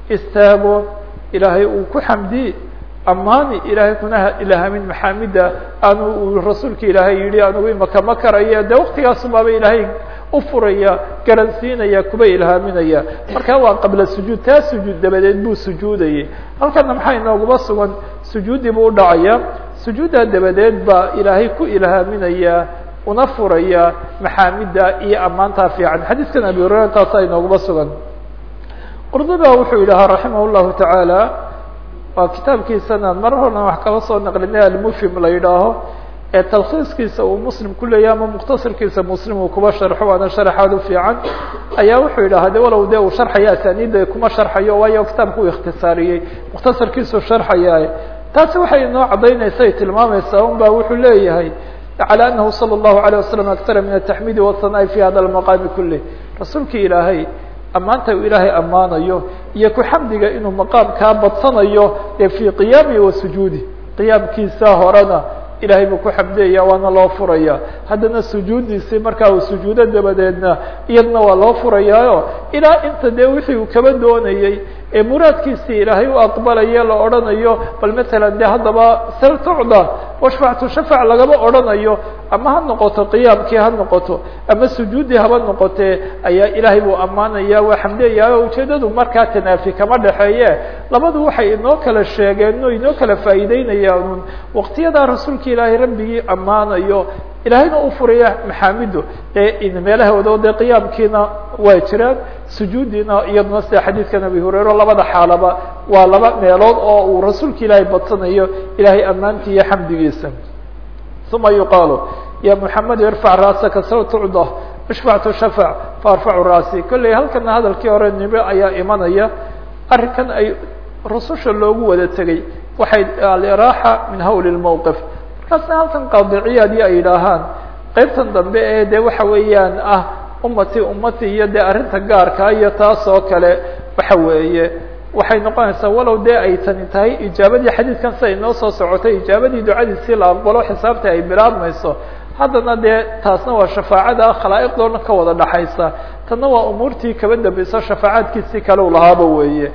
istaago ilaahay uu ku xamdi amaani ilaahay kuna ilhaamin maxaamida aanu uu rasuulka ilaahay yihi anugu imaka ma karaya dee waktigaasubaaba ilaahay u furaya garansiinaya kuba ilhaaminaya. Marka waa qabla sujuud taa sujuud dabadeed buu sujuudayay. Halkana maxaa inooguma sugan? Sujuuddii buu udhacaya sujuuddaa dabadeed baa ilaahay ku ilhaaminaya una furaya maxaamida iyo ammaantaa fiican. Xadiidkan abi hurera taasa inooguma sugan. Qurduba wuxuu yidhahaa raximah llahu tacaala. Waa kitaabkiisana mar horna wax kaba soo naqlinay almufhim la yidhaaho ee talkhiiskiisa uu muslim ku leeyahy ama mukhtasarkiisa muslim uu kuba sharxo waana sharaxaad u fiican ayaa wuxuu yidhaha de walow de uu sharxaya asaniida kuma sharxayo waayo kitaabku uu ikhtisaariyey mukhtasarkiisuu sharxaya taasi waxay inoo caddaynaysa ay tilmaamaysaa un ba wuxuu leeyahay calى anahu salى الlahu عalيه wasalam aktara min ataxmidi wasanaa'i fi hada lmaqaami kulih rasuulkii ilaahay ammaanta uu ilaahay ammaanayo iyo ku xamdiga inuu maqaamkaa badsanayo ee fii qiyaamihi wa sujuudi qiyaamkiisa horena ilahay buu ku xamdiyaya waana loo furaya haddana sujuuddiisii markaa uu sujuudo dabadeedna iyadna waa loo furayaayo. Ilaa inta dee wixii uu kaba doonayey ee muraadkiisii ilaahay u aqbalaye la odhanayo bal matalan de haddaba sal tucda washfactu shafac lagaba odhanayo ama ha noqoto qiyaamkii ha noqoto ama sujuuddii haba noqotee ayaa ilaahay buu ammaanaya waa xamdiyaya o ujeedadu markaa tanaafi kama dhexeeye. Labadu waxay inoo kala sheegeen o inoo kala faa'iideynayaan waqtiyadaa rasuulka ilaahay rabbigii ammaanayo ilaahayna u furaya maxaamidu ee meelahooda dee qiyaamkiina waa jiraan sujuuddiina iyaduna sida xadiidkan abi hureyre labada xaalaba waa laba meelood oo uu rasuulka ilaahay badsanayo ilahay ammaantii iyo xamdigiisa uma yuqaalu ya muxamed irfac raasaka saw tucda ishfactu shafac faarfacu raasi kolley halkana hadalkii hore nibe ayaa imanaya. Arrinkan ay rususha loogu wada tegey waxay aliraaxa min hawli lmowqif markaasna halkan qaadiciyaadii ay yidhaahaan qeybtan dambe ee de waxa weeyaan ah ummati ummati iyo dee arrinta gaarka iyo taas oo kale waxa weeye waxay noqonaysaa walow dee ay tani tahay ijaabadii xadiidkan siday noo soo socotay ijaabadii ducadiisii la aqbalo xisaabta ay bilaabmayso haddana dee taasna waa shafaacada khalaa'iqdoona ka wada dhaxaysa. Tanna waa umuurtii kaba dambayso shafaacaadkiisii kale u lahaaba weeye.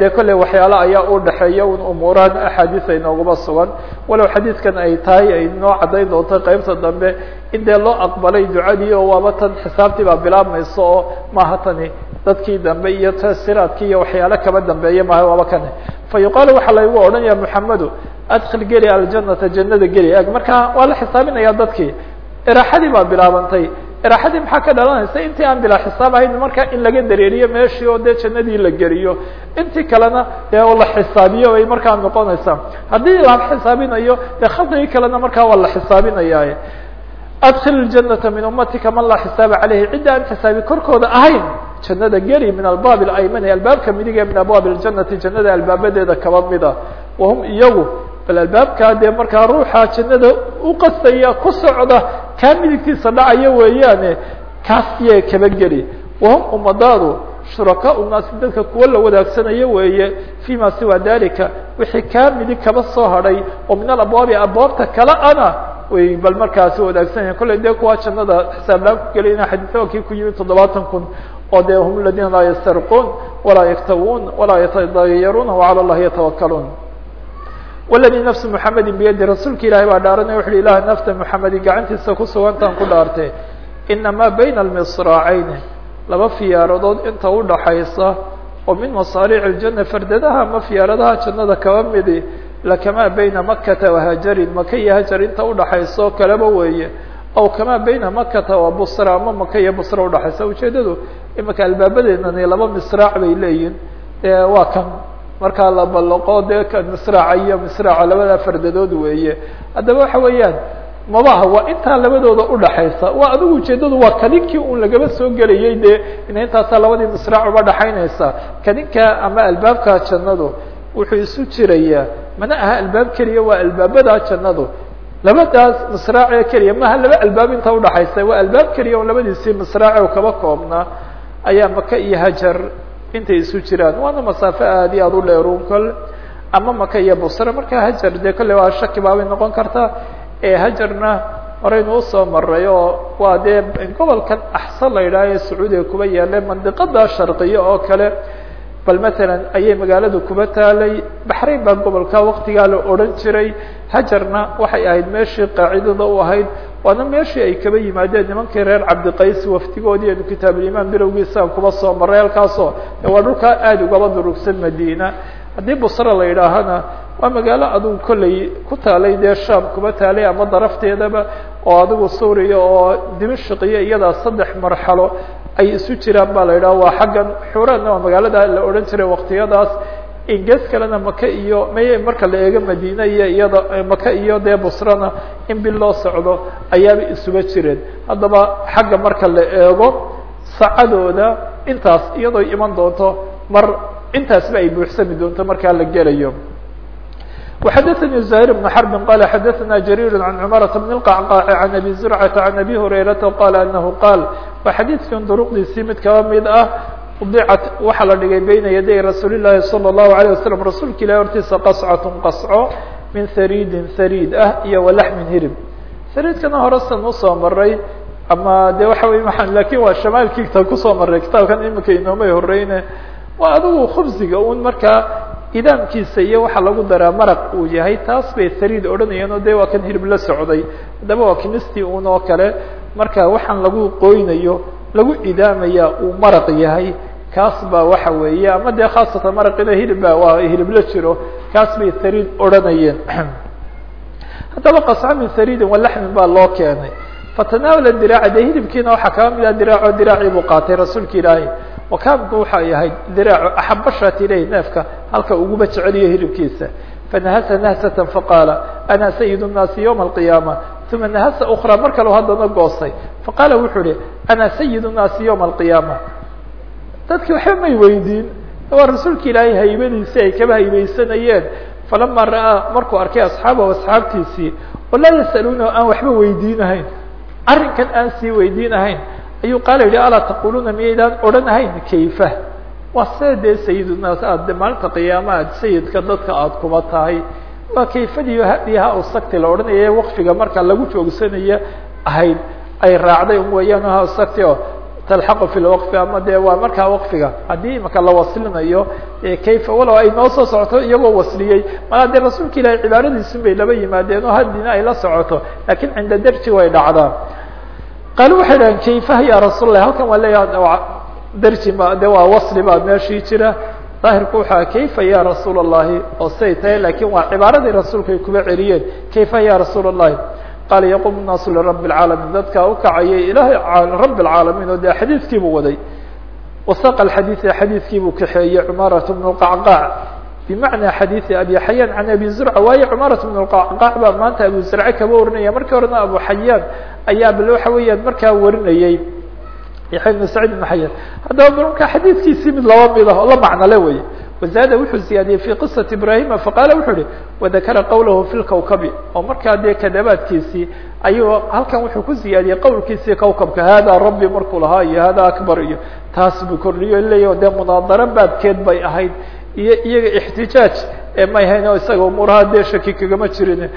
Dee kolley waxyaale ayaa u dhexeeya un umuurahan axaadiis ay nooguma sugan. Walow xadiidkan ay tahay ay noo caddayn doonto qeybta dambe in dee loo aqbalay ducadii oo waaba tan xisaabtii baa bilaabmayso oo maaha tani dadkii dambe iyo tasiraadkii iyo waxyaale kaba dambeeya maaha waaba kane fa yuqaalu waxaa laygu odhanaya muxamedu adkil geli aljanata jannada geli. Eg marka waa la xisaabinaya dadkii iraaxadii baa bilaabantay. Iraaxadii maxaa ka dhalanaysa intii aan bilaa xisaab ahayn marka in laga dareeriyo meeshii oo dee jannadii la geliyo. Intii kalena dee la xisaabiyo bay markaa noqonaysaa. Haddii la xisaabinayo dee khalqigii kalena markaa waa la xisaabinaya adkil janata min ummatika man laa xisaaba caleyhi cidda aan xisaabi korkooda ahayn jannada geli min albaab alaymani albaabka midige min abwaabi ljanati jannada albaabadeeda kaba mida. Wahum iyagu bal albaabkaa dee markaa ruuxa jannada uqastaya ku socda kaa midigtiisa dhacaya weeyaane kaas iyaga kaba geli. Wahum ummadaadu shurakaa naasi dadka kuwa la wadaagsanayo weeye fima siwa dalika wixii kaa midig kaba soo hadhay oo min alabwaabi abwaabta kale ana way bal markaasi wadaagsanaya kolley dee kuwa jannada xisaablaan ku gelina xadiisa kii ku yimid toddobaatan kun oo dee hum ladina laa yastarquun walaa yaktawuun walaa yatadayaruuna wacala allahi yatawakaluun wladii nafsu mxamedi biyadi rasuulka ilahi baa dhaaranay wuxu uhi ilah nafta mxamedi gacantiisa ku sugantaan ku dhaartay. Inamaa bayna almisraacayn laba fiyaaradood inta udhaxaysa oo min masaariic اljana fardadaha ama fiyaaradaha jannada kaba midi. Lakamaa bayna makata wahajarin maka iyo hajar inta udhaxayso kaleba weeye aw kamaa bayna makata wa busra ama maka iyo busra udhaxaysa ujeedadu imika albaabadeedani laba misraac bay leeyihiin waa kan markaa la ballaqo dee misraaca iyo misraaca labada fardadood weeye haddaba waxa weeyaan mabaha waa intaa labadooda udhaxaysa waa adigu ujeedadu waa kadinkii un lagaba soo gelayay dee ina intaasaa labadii misraac uba dhaxaynaysa kadinka ama albaabka jannadu wuxuu isu jirayaa mana aha albaab keliya waa albaabada jannadu labadaas misraacee keliya maaha laba albaab inta udhaxaysa waa albaab keliya on labadiisii misraace oo kaba koobnaa ayaa maka iyo hajar intay isu jiraan. Waana masaafo aad iyo aad u dheerun kole ama maka iyo busre marka hajar dee kolley waa shaki baabay noqon kartaa ee hajarna horeynu u soo maray oo waa dee gobolkan axsan la yidhaha ee sacuudiga kuba yaale mandiqada sharqiya oo kale. Bal matalan ayay magaaladu kuba taalay. Baxrayn baa gobolka waktigaa la odhan jiray hajarna waxay ahayd meeshii qaacidada u ahayd waana meeshii ay kaba yimaadeen nimankii reer cabdiqays waftigoodii anu kitaabulimaan bilowgiisa aan kuba soo maray halkaasoo waa dhulkaa aada ugaba durugsan madiina. Haddii busra la yidhaahana waa magaalo adugu kolley ku taalay dee sham kuba taalay ama darafteedaba oo adigu suuriya oo dimashq iyo iyadaa saddex marxalo ay isu jiraan ba la yidhaha waa xaggan. Xuuraanna waa magaalada la odhan jiray waktiyadaas ingees kalena maka iyo may marka la eego madine iyo iyada maka iyo dee busrana in bil loo socdo ayaaba isuba jireen haddaba xagga marka la eego sacadooda intaas iyadoo iman doonto mar intaasba ay buuxsami doonto markaa la gelayo وxdثnي زهير بن حرب qال xdثna جرير عن cمرة بن القعقاع عن أبي زرعة عن أبي هريرة qال أنه qاaل waa xadيiثkan drqdiisii mid kaba mid ah وضicat waxaa la dhigay beyna yaday rasuul الlahi صلى الlaهu عليه وسلم rasuulka ilahi hortiisa qascة qasco min hariidin hariid ah iyo وaلحmin hirib hariidkana horesan usoo maray ama de waxa wey lakin waa shamaalkiita kusoo maray kitaabkan imika inoomay horeyne waa adigu khubsiga un markaa idaamkiisa iyo waxa lagu daraa maraq uu yahay taas bay hariid odhanayeen oo de waa kan hirib la socday haddaba waa kimistii un oo kale marka waxaan lagu qoynayo lagu idaamaya uu maraq yahay kaas baa waxa weeye ama dee khaasatan maraqina hirib ba waa hirib la jiro kaas bay hariid odhanayeen (clears throat) haddaba qasca min hariidin walaxmin baa loo keenay fatanaawala diraaca dee hilibkiina waxaa kaga mid ah diraaco diraacii buu qaatay rasuulka ilaahay wakaamku waxay ahayd diraacu axabashat ilayh neefka halka uguba jeceliyo hilibkiisa fanahasa nahsatan faqaala ana sayid الnaasi ywma alqiyaama uma nahasa ukra mar kaleo haddana goostay faqaala wuxuu ihi ana sayid الnaasi ywma alqiyaama dadkii waxba may weydiin waa rasuulka ilaahay haybadiisii ay kaba haybeysanayeen falama ra'aa markuu arkay asxaabahu asxaabtiisii oo laa yasaluuna aan waxba weydiinahayn. Arrinkan aan sii weydiinahayn. Ayuu qaala yihi alaa taquluuna miyaydaan odhanahayn kayfa? Waa see dee aad maalinta qiyaama aad sayidka dadka aada kuba tahay. Waa kayfadii hadiha usagti la odhanaya waqfiga marka lagu joogsanaya ahayd ay raacday un weeyaan ha usagti oo talxaqu fi lwaqfi ama dee waa markaa waqfiga. Haddii imika la waslinayo kayfa walow ay noo soo socoto iyagoo wasliyey mala dee rasuulka ilaahay cibaaradiisun bay laba yimaadeen oo haddina ay la socoto lakiin cinda darji way dhacdaa. Qaalo waxay dhahaan kayfaha ya rasuulallah halkan waa leeyaha darji ma de waa wasli baa meeshii jira. Daahirku waxaa kayfa ya rasuul allahi oo say tahay lakiin waa cibaaradii rasuulka ay kuba celiyeen. Kayfaha ya rasuul allahi qaala yaquum الnaasu lirab الcaalamiin dadka ukacayay ilahay rab الcaalamiin oo de xadiidkiibuu waday wasaqa xadiiثa xadiidkiibuu kaxeeyey cumaaraة bn qacqaac bimacnaa xadiiثi abi xayaan can abi zurca waayo cumaaraة bn qacqaac baa maanta abu zurce kaba warinaya markii horena abu xayaan ayaa bal waxa weeyaan markaa warinayey yaxya ibn sacid ibn xayan haddaba marka xadiidkiisii mid laba mid ah oo la macnole wey wazaada wuxuu ziyaadiyey fi qisaةi ibrahima faqaala wuxuu uhi wadakara qawlahu fi lkawkabi oo markaa dee kadabaadkiisii ayuu halkan wuxuu ku ziyaadiyey qowlkiisii kawkabka hada rabbi markuu lahaa iyo hada akbar iyo taas buu kordhiyo leya dee munaadaro baabkeed bay ahayd iyo iyaga ixtijaaj may hayn oo isaga umuuraha dee shaki kagama jirin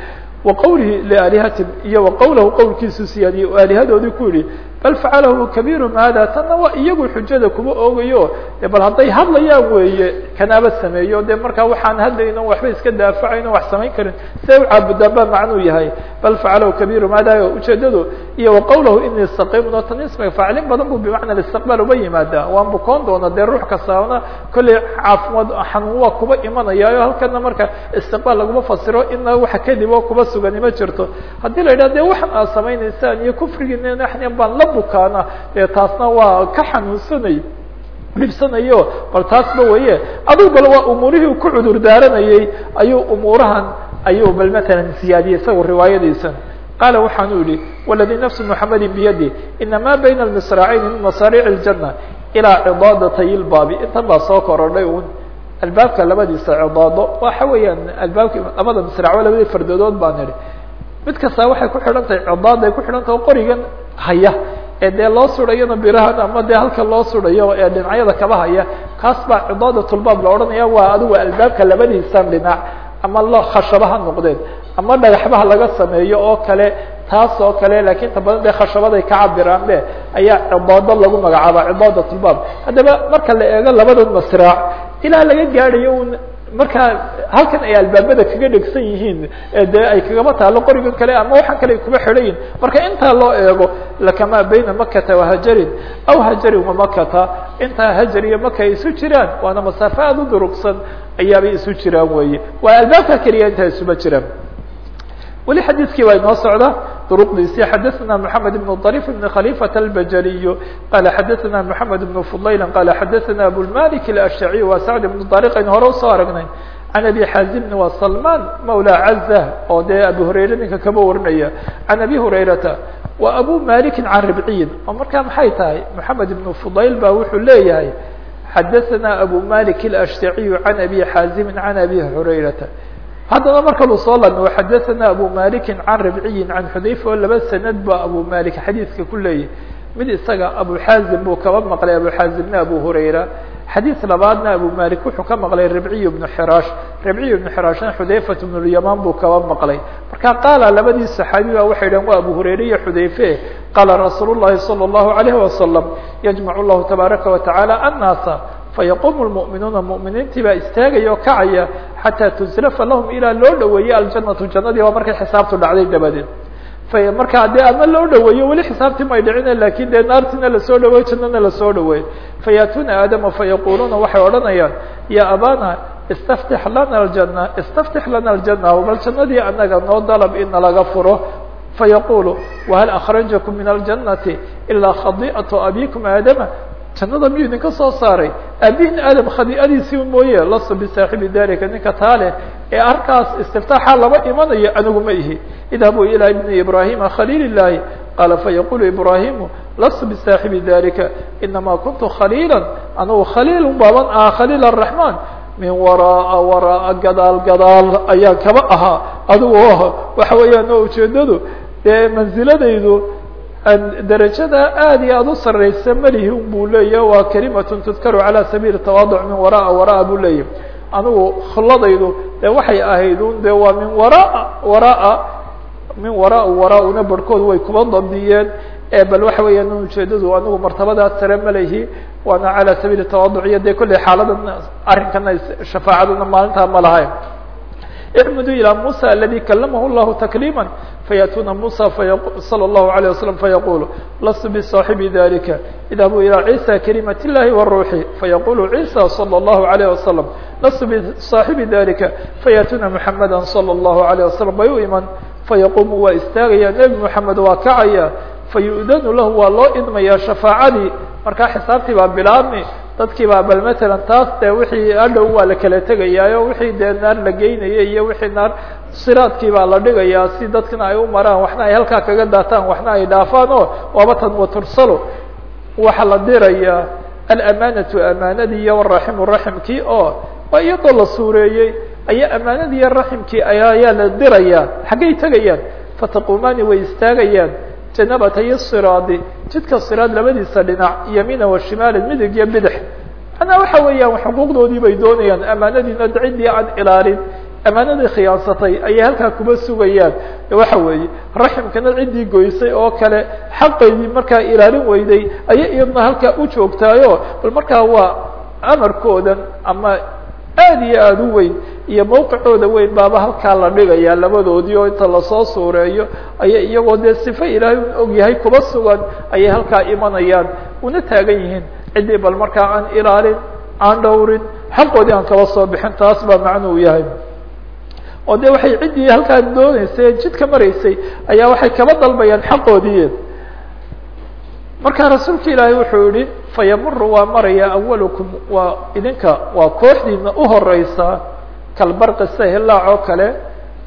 waqawlihi liaalihatim iyo waqawlahu qowlkiisu siyaadiyey oo aalihadoodii ku yihi bal facalahu kabiirum hada tanna waa iyagu xujada kuma oogayo de bal hadday hadlayaan weeye kanaaba sameeyo de markaa waxaan hadlayno waxba iska daafacayno wax samayn karin see u caabudaan ba macnuu yahay bal facalahu kabiirum hada ujeedadu iyo waqawlahu inii saqiimun oo tan ismiga faacilin badan bu bimacna istiqbaal uba yimaada waan bukoon doona dee ruux kastaana kolley caafimaad xanuun waa kuba imanayaayo halkana marka istiqbaal laguma fasiro ina waxa kadib oo kuba sugani ma jirto haddii la yidhah de waxan aad samaynaysaan iyo kufrigiina naxnian baan dukaana dee taasna waa ka xanuunsanay dhibsanayo. Bal taasba waye aduu bal waa umuurihii u ku cudur daaranayey ayuu umuurahan ayuu bal matala ziyaadiyey isaga riwaayadiisan. Qaala waxaanuu yihi waladii nafsu mxamedi biyadi ina ma bayna misraacayni min masaariic اljana ilaa cidaadatay ilbaabi. Intan baa soo korodhay un albaabka labadiisa cidaado waxa weeyaan albaabka labada misraaco labadii fardoodood baan idhi mid kasta waxay ku xidhan tahay cidaad ay ku xidhan tahay o qorigan haya ee dee loo surayana birahan ama dee halka loo surayo ee dhinacyada kaba haya kaas baa cidaadatulbaab la odhanaya waa adigu albaabka labadiisan dhinac ama lo khashabaha noqdeen ama dhagaxbaha laga sameeyo oo kale taas oo kale laakiin ta badan dee khashabaday ka cabiraan be ayaa cidaado lagu magacaaba cidaadatulbaab haddaba marka la eego labadan masraac ilaa laga gaadhayo un markaa halkan ay albaabada kaga dhegsan yihiin dee ay kagaba taalo qorigan kale ama waxaan kale ay kuba xidhayin marka intaa loo eego lakama bayna makata wahajarin aw hajarin wamakata intaa hajar iyo maka ay isu jiraan waana masaafe aada u durugsan ayaabay isu jiraan weeye. Waa albaabka keliya intaa isuba jiraan. Weli xadiidkii baa inoo socda duruqdiisii xadaثna mحamed بن طريف بن khليفة الbjري qال xadaثna mحamed بن فضayl qال xadaثna abوالmالك الأشhعي wa sعد بن طارق aynu hore usoo aragnay عن أbي xاzimn wa سلمان mولى عزة oo dee abi هurayre ninka kaba warinaya عن أbي هurayrata wa أbو مالك عن ربعiyin oo markaa maxay tahay mحamed بن فضayl ba wuxuu leeyahay xadaثna أbو مالك الأشhعي عن أbي xاzim عن أbي هurayrata haddana mar kalu soo lami xadaثna abu maliki can ribciyi can xudayfa oo laba sanad ba abu malik xadiidka ku leeyahy mid isaga abu xaazim buu kaba maqlay abu xaazimna abu hurayra xadiid labaadna abu malik wuxuu ka maqlay ribciy bnu xiraash ribciy bnu xiraashna xudayfat bnu lyamaan buu kaba maqlay marka qaala labadii saxaabi ba waxay dhahen waa abu hurayre iyo xudayfe qaala rasuul llahi salى اllahu alayh wasalam yajmac llahu tabaaraka wataعala annaasa fayaqumu lmu'minuuna mu'miniintii baa istaagaya oo kacaya xataa tuslafa lahum ilaa loo dhoweeyey aljanatu jannadii waa markay xisaabtu dhacday dabadeed markaa dee ama loo dhoweeyo weli xisaabtii may dhicine laakiin dee naartiina la soo dhaweey jannana la soo dhaweey fayaatuuna aadama fayaquluuna waxay odhanayaan ya abana istaftix lana aljana istaftix lana aljana bal jannadii anaga noo dalab ina laga furo fayaqulu wahal akhrajakum min aljanati ilaa khadi'atu abikum aadama jannada miyuu idinka soo saaray? Aabihin aadam khadiicadiisii mooye lastu bisaaxibi dalika ninka taa ee arkaas istiftaaxa laba imanayo anigu ihi. Idhabuu ilaa ibni ibrahima khaliil qaala fayaqulu ibrahimu lastu bisaaxibi dalika inamaa kuntu khaliila anugu khaliilun baaban aha khaliil araxmaan min waraaa waraaa gadaal gadaal ayaan kaba ahaa adigu waxa weeyaan ujeedadu dee manziladaydu darajada aad iyo aad u sareysa melihi un buu leeyahy waa kalimatun tudkaru calى sabiili tawaaduc min waraa waraa buu leeyahy anigu khulladaydu de waxay ahayd un de waa min waraa waraa min waraa waraa-una barhkood way kuba dabdiyeen bal waxa weeyaan ujeedadu anigu martabadaas sare malehi waana calى sabiili tawaaduc iyo de kolley xaaladan arrinkana shafaacaduna maalintaa ma lahayn اعمdوا إلى موسى الذي كلمه الله تكليما فيأتوna موسى صلى الله عليه وسلم فيقول لست بصاحب ذلك اذهبوا إلى عيسى كلمة الله والروح فيقول عيسى صلى الله عليه وسلم لست بصاحب ذلك فيأتوna محمدا صلى الله عليه وسلم bay u iman فيقوم waa istaagaya نبي محمد waa kacaya فيؤdن lah waa loo idmaya شhaفاacadii markaa xisaabtii baa bilaabmi dadkii baa bal matalan taas dee wixii adhow waa la kala tegayaayo wixii dee naar la geynaya iyo wixii naar siraadkii baa la dhigayaa si dadkana ay u maraan waxna ay halkaa kaga daataan waxna ay dhaafaan o waaba tan watursalo waxaa la dirayaa alamanatu amaanadii iyo waraximu raximkii oo waa iyadoo la suureeyey ayaa amaanadii iyo raximkii ayaa la dirayaa xaggay tegayaan fataqumaani way istaagayaan janabatayo siraadi jidka siraad labadiisa dhinac yamiina wa shimaalin midig iyo bidix. Manaa waxa weeyaan xuquuqdoodii bay doonayaan amaanadiina ciddii aan ilaalin amaanadii khiyaansatay ayay halkaa kuba sugayaan. Waxa weeye raximkana ciddii goysay oo kale xaqaydii markaa ilaalin weyday ayay iyadna halkaa u joogtaayo bal markaa waa amarkoodan ama aad iyo aada u weyn iyo mawqicooda weyn baaba halkaa la dhigayaa labadoodii oo inta la soo suureeyo ayay iyagoo dee sifo ilaahay un og yahay kuba sugan ayay halkaa imanayaan. Una taagan yihiin ciddii bal markaa aan ilaalin aan dhowrin xaqoodii aan kaba soo bixin taas baa macnuu yahay. Oo de waxay ciddii halkaa dooneysay jidka maraysay ayaa waxay kaba dalbayaan xaqoodii marka rasuulka ilaahay wuxuu yihi fayamuru waa maraya awalukum waa idinka waa kooxdiina uhoreysa kalbarqi sida hilaac oo kale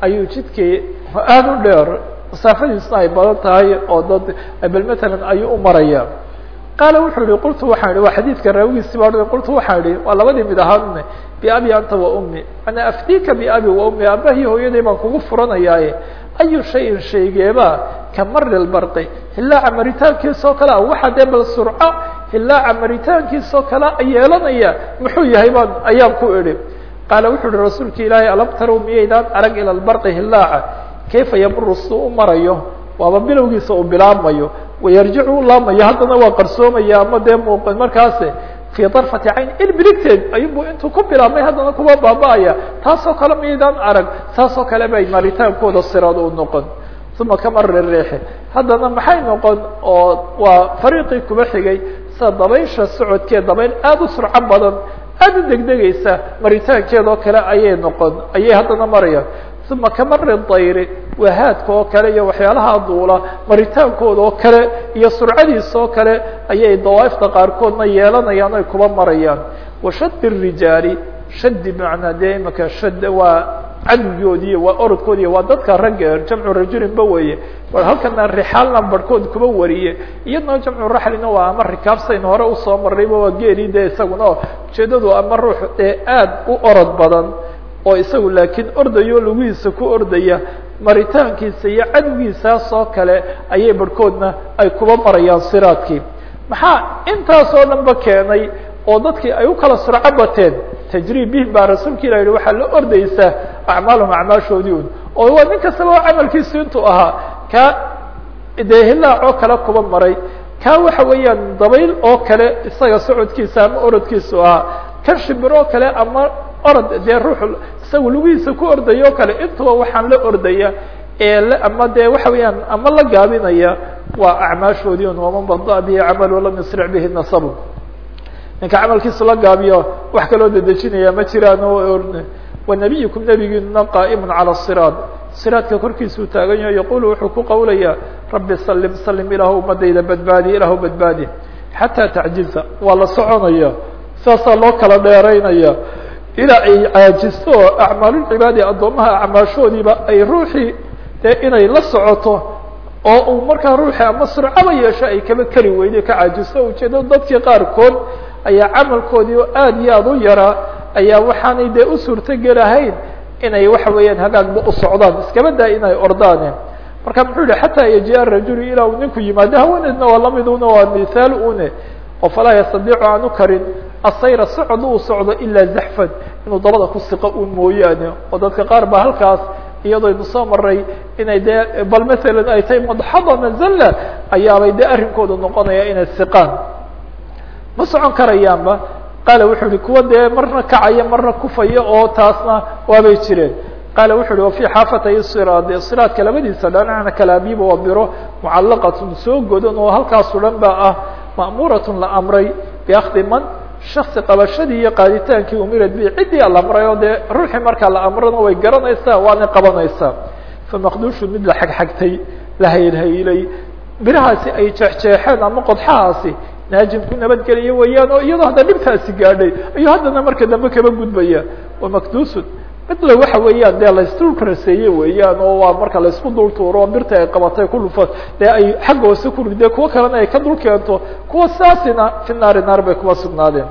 ayuu jidkii aada u dheer masaafadiisna ay badan tahay oo dad bal matalan ayuu u maraya. Qaala wuxuu yihi qultu waxaan ihi waa xadiidka raawigiisi baa o qultu waxaan ihi waa labadii mid ahaanne biabi anta wa ummi ana aftika biabi wa ummi aabahii hooyaday baan kugu furanayaaye. Ayu shayin shaygeeba ka mari lbarqi hilaaca maritaankiisoo kale a waxa dee bal surco hilaaca maritaankiisoo kale yeelanaya muxuu yahay baan ayaan ku idhi. Qaala wuxuu uhi rasuulka ilaahay alam tarow miyaydaan arag ila lbarqi hilaaca? Kayfa yamuru suu u marayo? Waaba bilowgiisa uu bilaabmayo. Wayarjicu u laamayo haddana waa qarsoomaya ama dee muuq markaase? Fii darfati cayn il biligteed ayubu intuu ku bilaabmay haddana kuwa baaba-aya. Taasoo kale miyaydaan arag saasoo kale bay maritaankooda siraad u noqon. Uma kamari riixi haddana maxay noqon? Oo waa fariiqii kuba xigay sida dabaysha socodkeed dabayl aada u surco badan aada u degdegaysa maritaankeedoo kale ayay noqon ayay haddana marayaan. Uma kamari dayri wahaadka oo kale iyo waxyaalaha duula maritaankooda oo kale iyo surcadiisa oo kale ayay dawaaifta qaarkoodna yeelanayaan ay kuba marayaan. Washadi rijaali shadi macnaa dee imaka waa cadwigoodiiy waa orodkoodiiy waa dadka ragga jamcu rajulinba weeye. Halkana rixaalna barhkood kuba wariye. Iyadna jamcu raxlina waa ama rikaabsayn hore u soo marayba waa geeli de isaguna ujeedadu ama ruux ee aad u orod badan oo isagu laakiin ordayo lugihiisa ku ordaya maritaankiisa iyo cadwigiisaas oo kale ayay barhkoodna ay kuba marayaan siraadkii. Maxaa intaas oo dhan ba keenay oo dadkii ay u kala surco bateen tajriib bihim baa rasuulka ilah yihi waxaa la ordaysaa acmaalum acmaashoodii un oo waa nin kastaba oo camalkiisu intuu ahaa. Ka dee hilaac oo kale kuba maray. Ka waxa weeyaan dabayl oo kale isaga socodkiisa ama orodkiisu ahaa. Kan shimbir oo kale ama orod dee ruux isaga lugihiisa ku ordaya oo kale intuba waxaan la ordaya. Ama dee waxa weeyaan ama la gaabinaya waa acmaashoodii un waman bada bihi camalu lam yusric bihi nasabu ninka camalkiisa la gaabiyo wax kaloo dedejinaya ma jiraan wanabiyukum nebigiinuna qaa'imun calى siraad. Siraadka korkiisuu taagan yaho yaqulu wuxuu ku qawlaya rabbi salim salim ilaahu umadayda badbaadi ilaahu badbaadi. Xataa tacjiza waa la soconaya saasaa loo kala dheeraynaya. Ilaa ay caajisto oo acmaalulcibaadi addoomaha acmaashoodiiba ay ruuxii dee inay la socoto oo uu markaa ruuxi ama surcaba yeesho ay kaba kari weyday ka caajisto ujeedada dadkii qaarkood ayaa camalkoodii oo aad iyo aad u yaraa ayaa waxaanay dee u suurtogelahayn inay waxa weeyaan hagaagba u socdaan. Iskaba daa inay ordaane marka muxuu yihi xataa yajiya rajulu ilaa uu ninku yimaado haweeneedna waa lamiduna waa mithaal une oo falaa yastadiicu aanu karin. Asayra socod uu socdo ilaa zaxfan inuu dabada ku siqo un mooyaane. Oo dadka qaar ba halkaas iyadooynu soo maray inay dee bal masalan ay tahay madxada mazalla ayaabay dee arrinkooda noqonaya inay siqaan ma socon karayaanba qaala wuxuu yihi kuwa dee marna kacaya marna kufaya oo taasna waabay jireen. Qaala wuxu uhi wa fii xaafatay siraad. Siraadka labadiisa dhanacna kalaabiba waa biro mucallaqatun soo godan oo halkaasoo dhan ba ah ma'muuratun la amray biakdi man shaksi qabashadii iyo qaaditaankii umirad bi ciddii la amray oo dee ruuxii markaa la amrana way garanaysaa waana qabanaysaa. Famaqduushu mid la xagxagtay la haylhaylay. Birahaasi ay jeexjeexeen ama qodxahaasi naajim ku nabadgeliya weeyaan oo iyadoo hadda dhibtaasi gaadhay ayuu haddana marka dambe kaba gudbaya. Wamakduusun midla waxa weeyaan dee laysdul raseeye weeyaan oo waa marka laysku dul tuuro birta ay qabatay kulufa dee ay xagga hoose ku ridee kuwo kalena ay ka dul keento kuwa saasina fi naari naar bay kuwa sugnaadeen.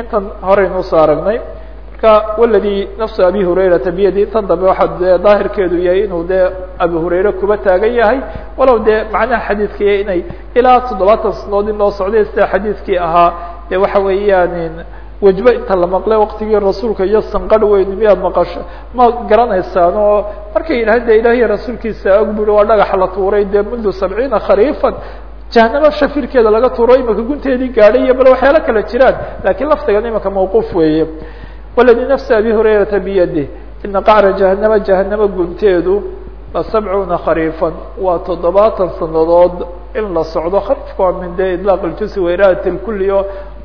Intan horeynu u soo aragnay marka waladii nafsu abi hurayrata biyadi intan dambe waxaa dee daahirkeedu yahay inuu dee abi hurayre kuba taagan yahay. Walow dee macnaha xadiidkii inay ilaa toddobaatan sanadood in loo socday sida xadiidkii ahaa? Dee waxa weeyaan wejbe inta la maqlay waktigii rasuulka iyo sanqarh weyn miyaad maqasho ma garanaysaan oo markay yidhaha de ilahiy rasuulkiisa og buri waa dhagax la tuuray dee mundu sabciina khariifan. Jahanamo shafirkeeda laga tuuro imika gunteedii gaadhay iyo bal waxyaalo kale jiraan. Lakiin laftigan imika mawquuf weeye waladii nafsa abi hurayrata biyadi ina qacra jahanama jahanamo gunteedu la sabcuuna khariifan waa toddobaatan sanadood in la socdo khariifka waa min de idlaaq iljusi wairaat lkuli o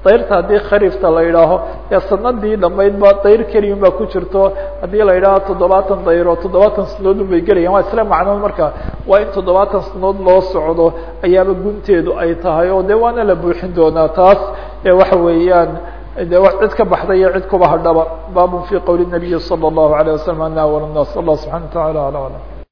dayrta haddii khariifta la yidhaaho dee sanadii dhamaydba dayr keliyun baa ku jirto haddii la yidhaaho toddobaatan dayro toddobaatan sanadood un bay gelayaan waa isla macnood marka waa in toddobaatan sanadood loo socdo ayaaba gunteedu ay tahay oo de waana la buuxin doonaa taas ee waxa weeyaan de cid ka baxday iyo cid kuba hadhaba babun fi qowli الnabiyi salى الlahu عalيه waslm ana awal الnas allah subحana wa taعala alى alam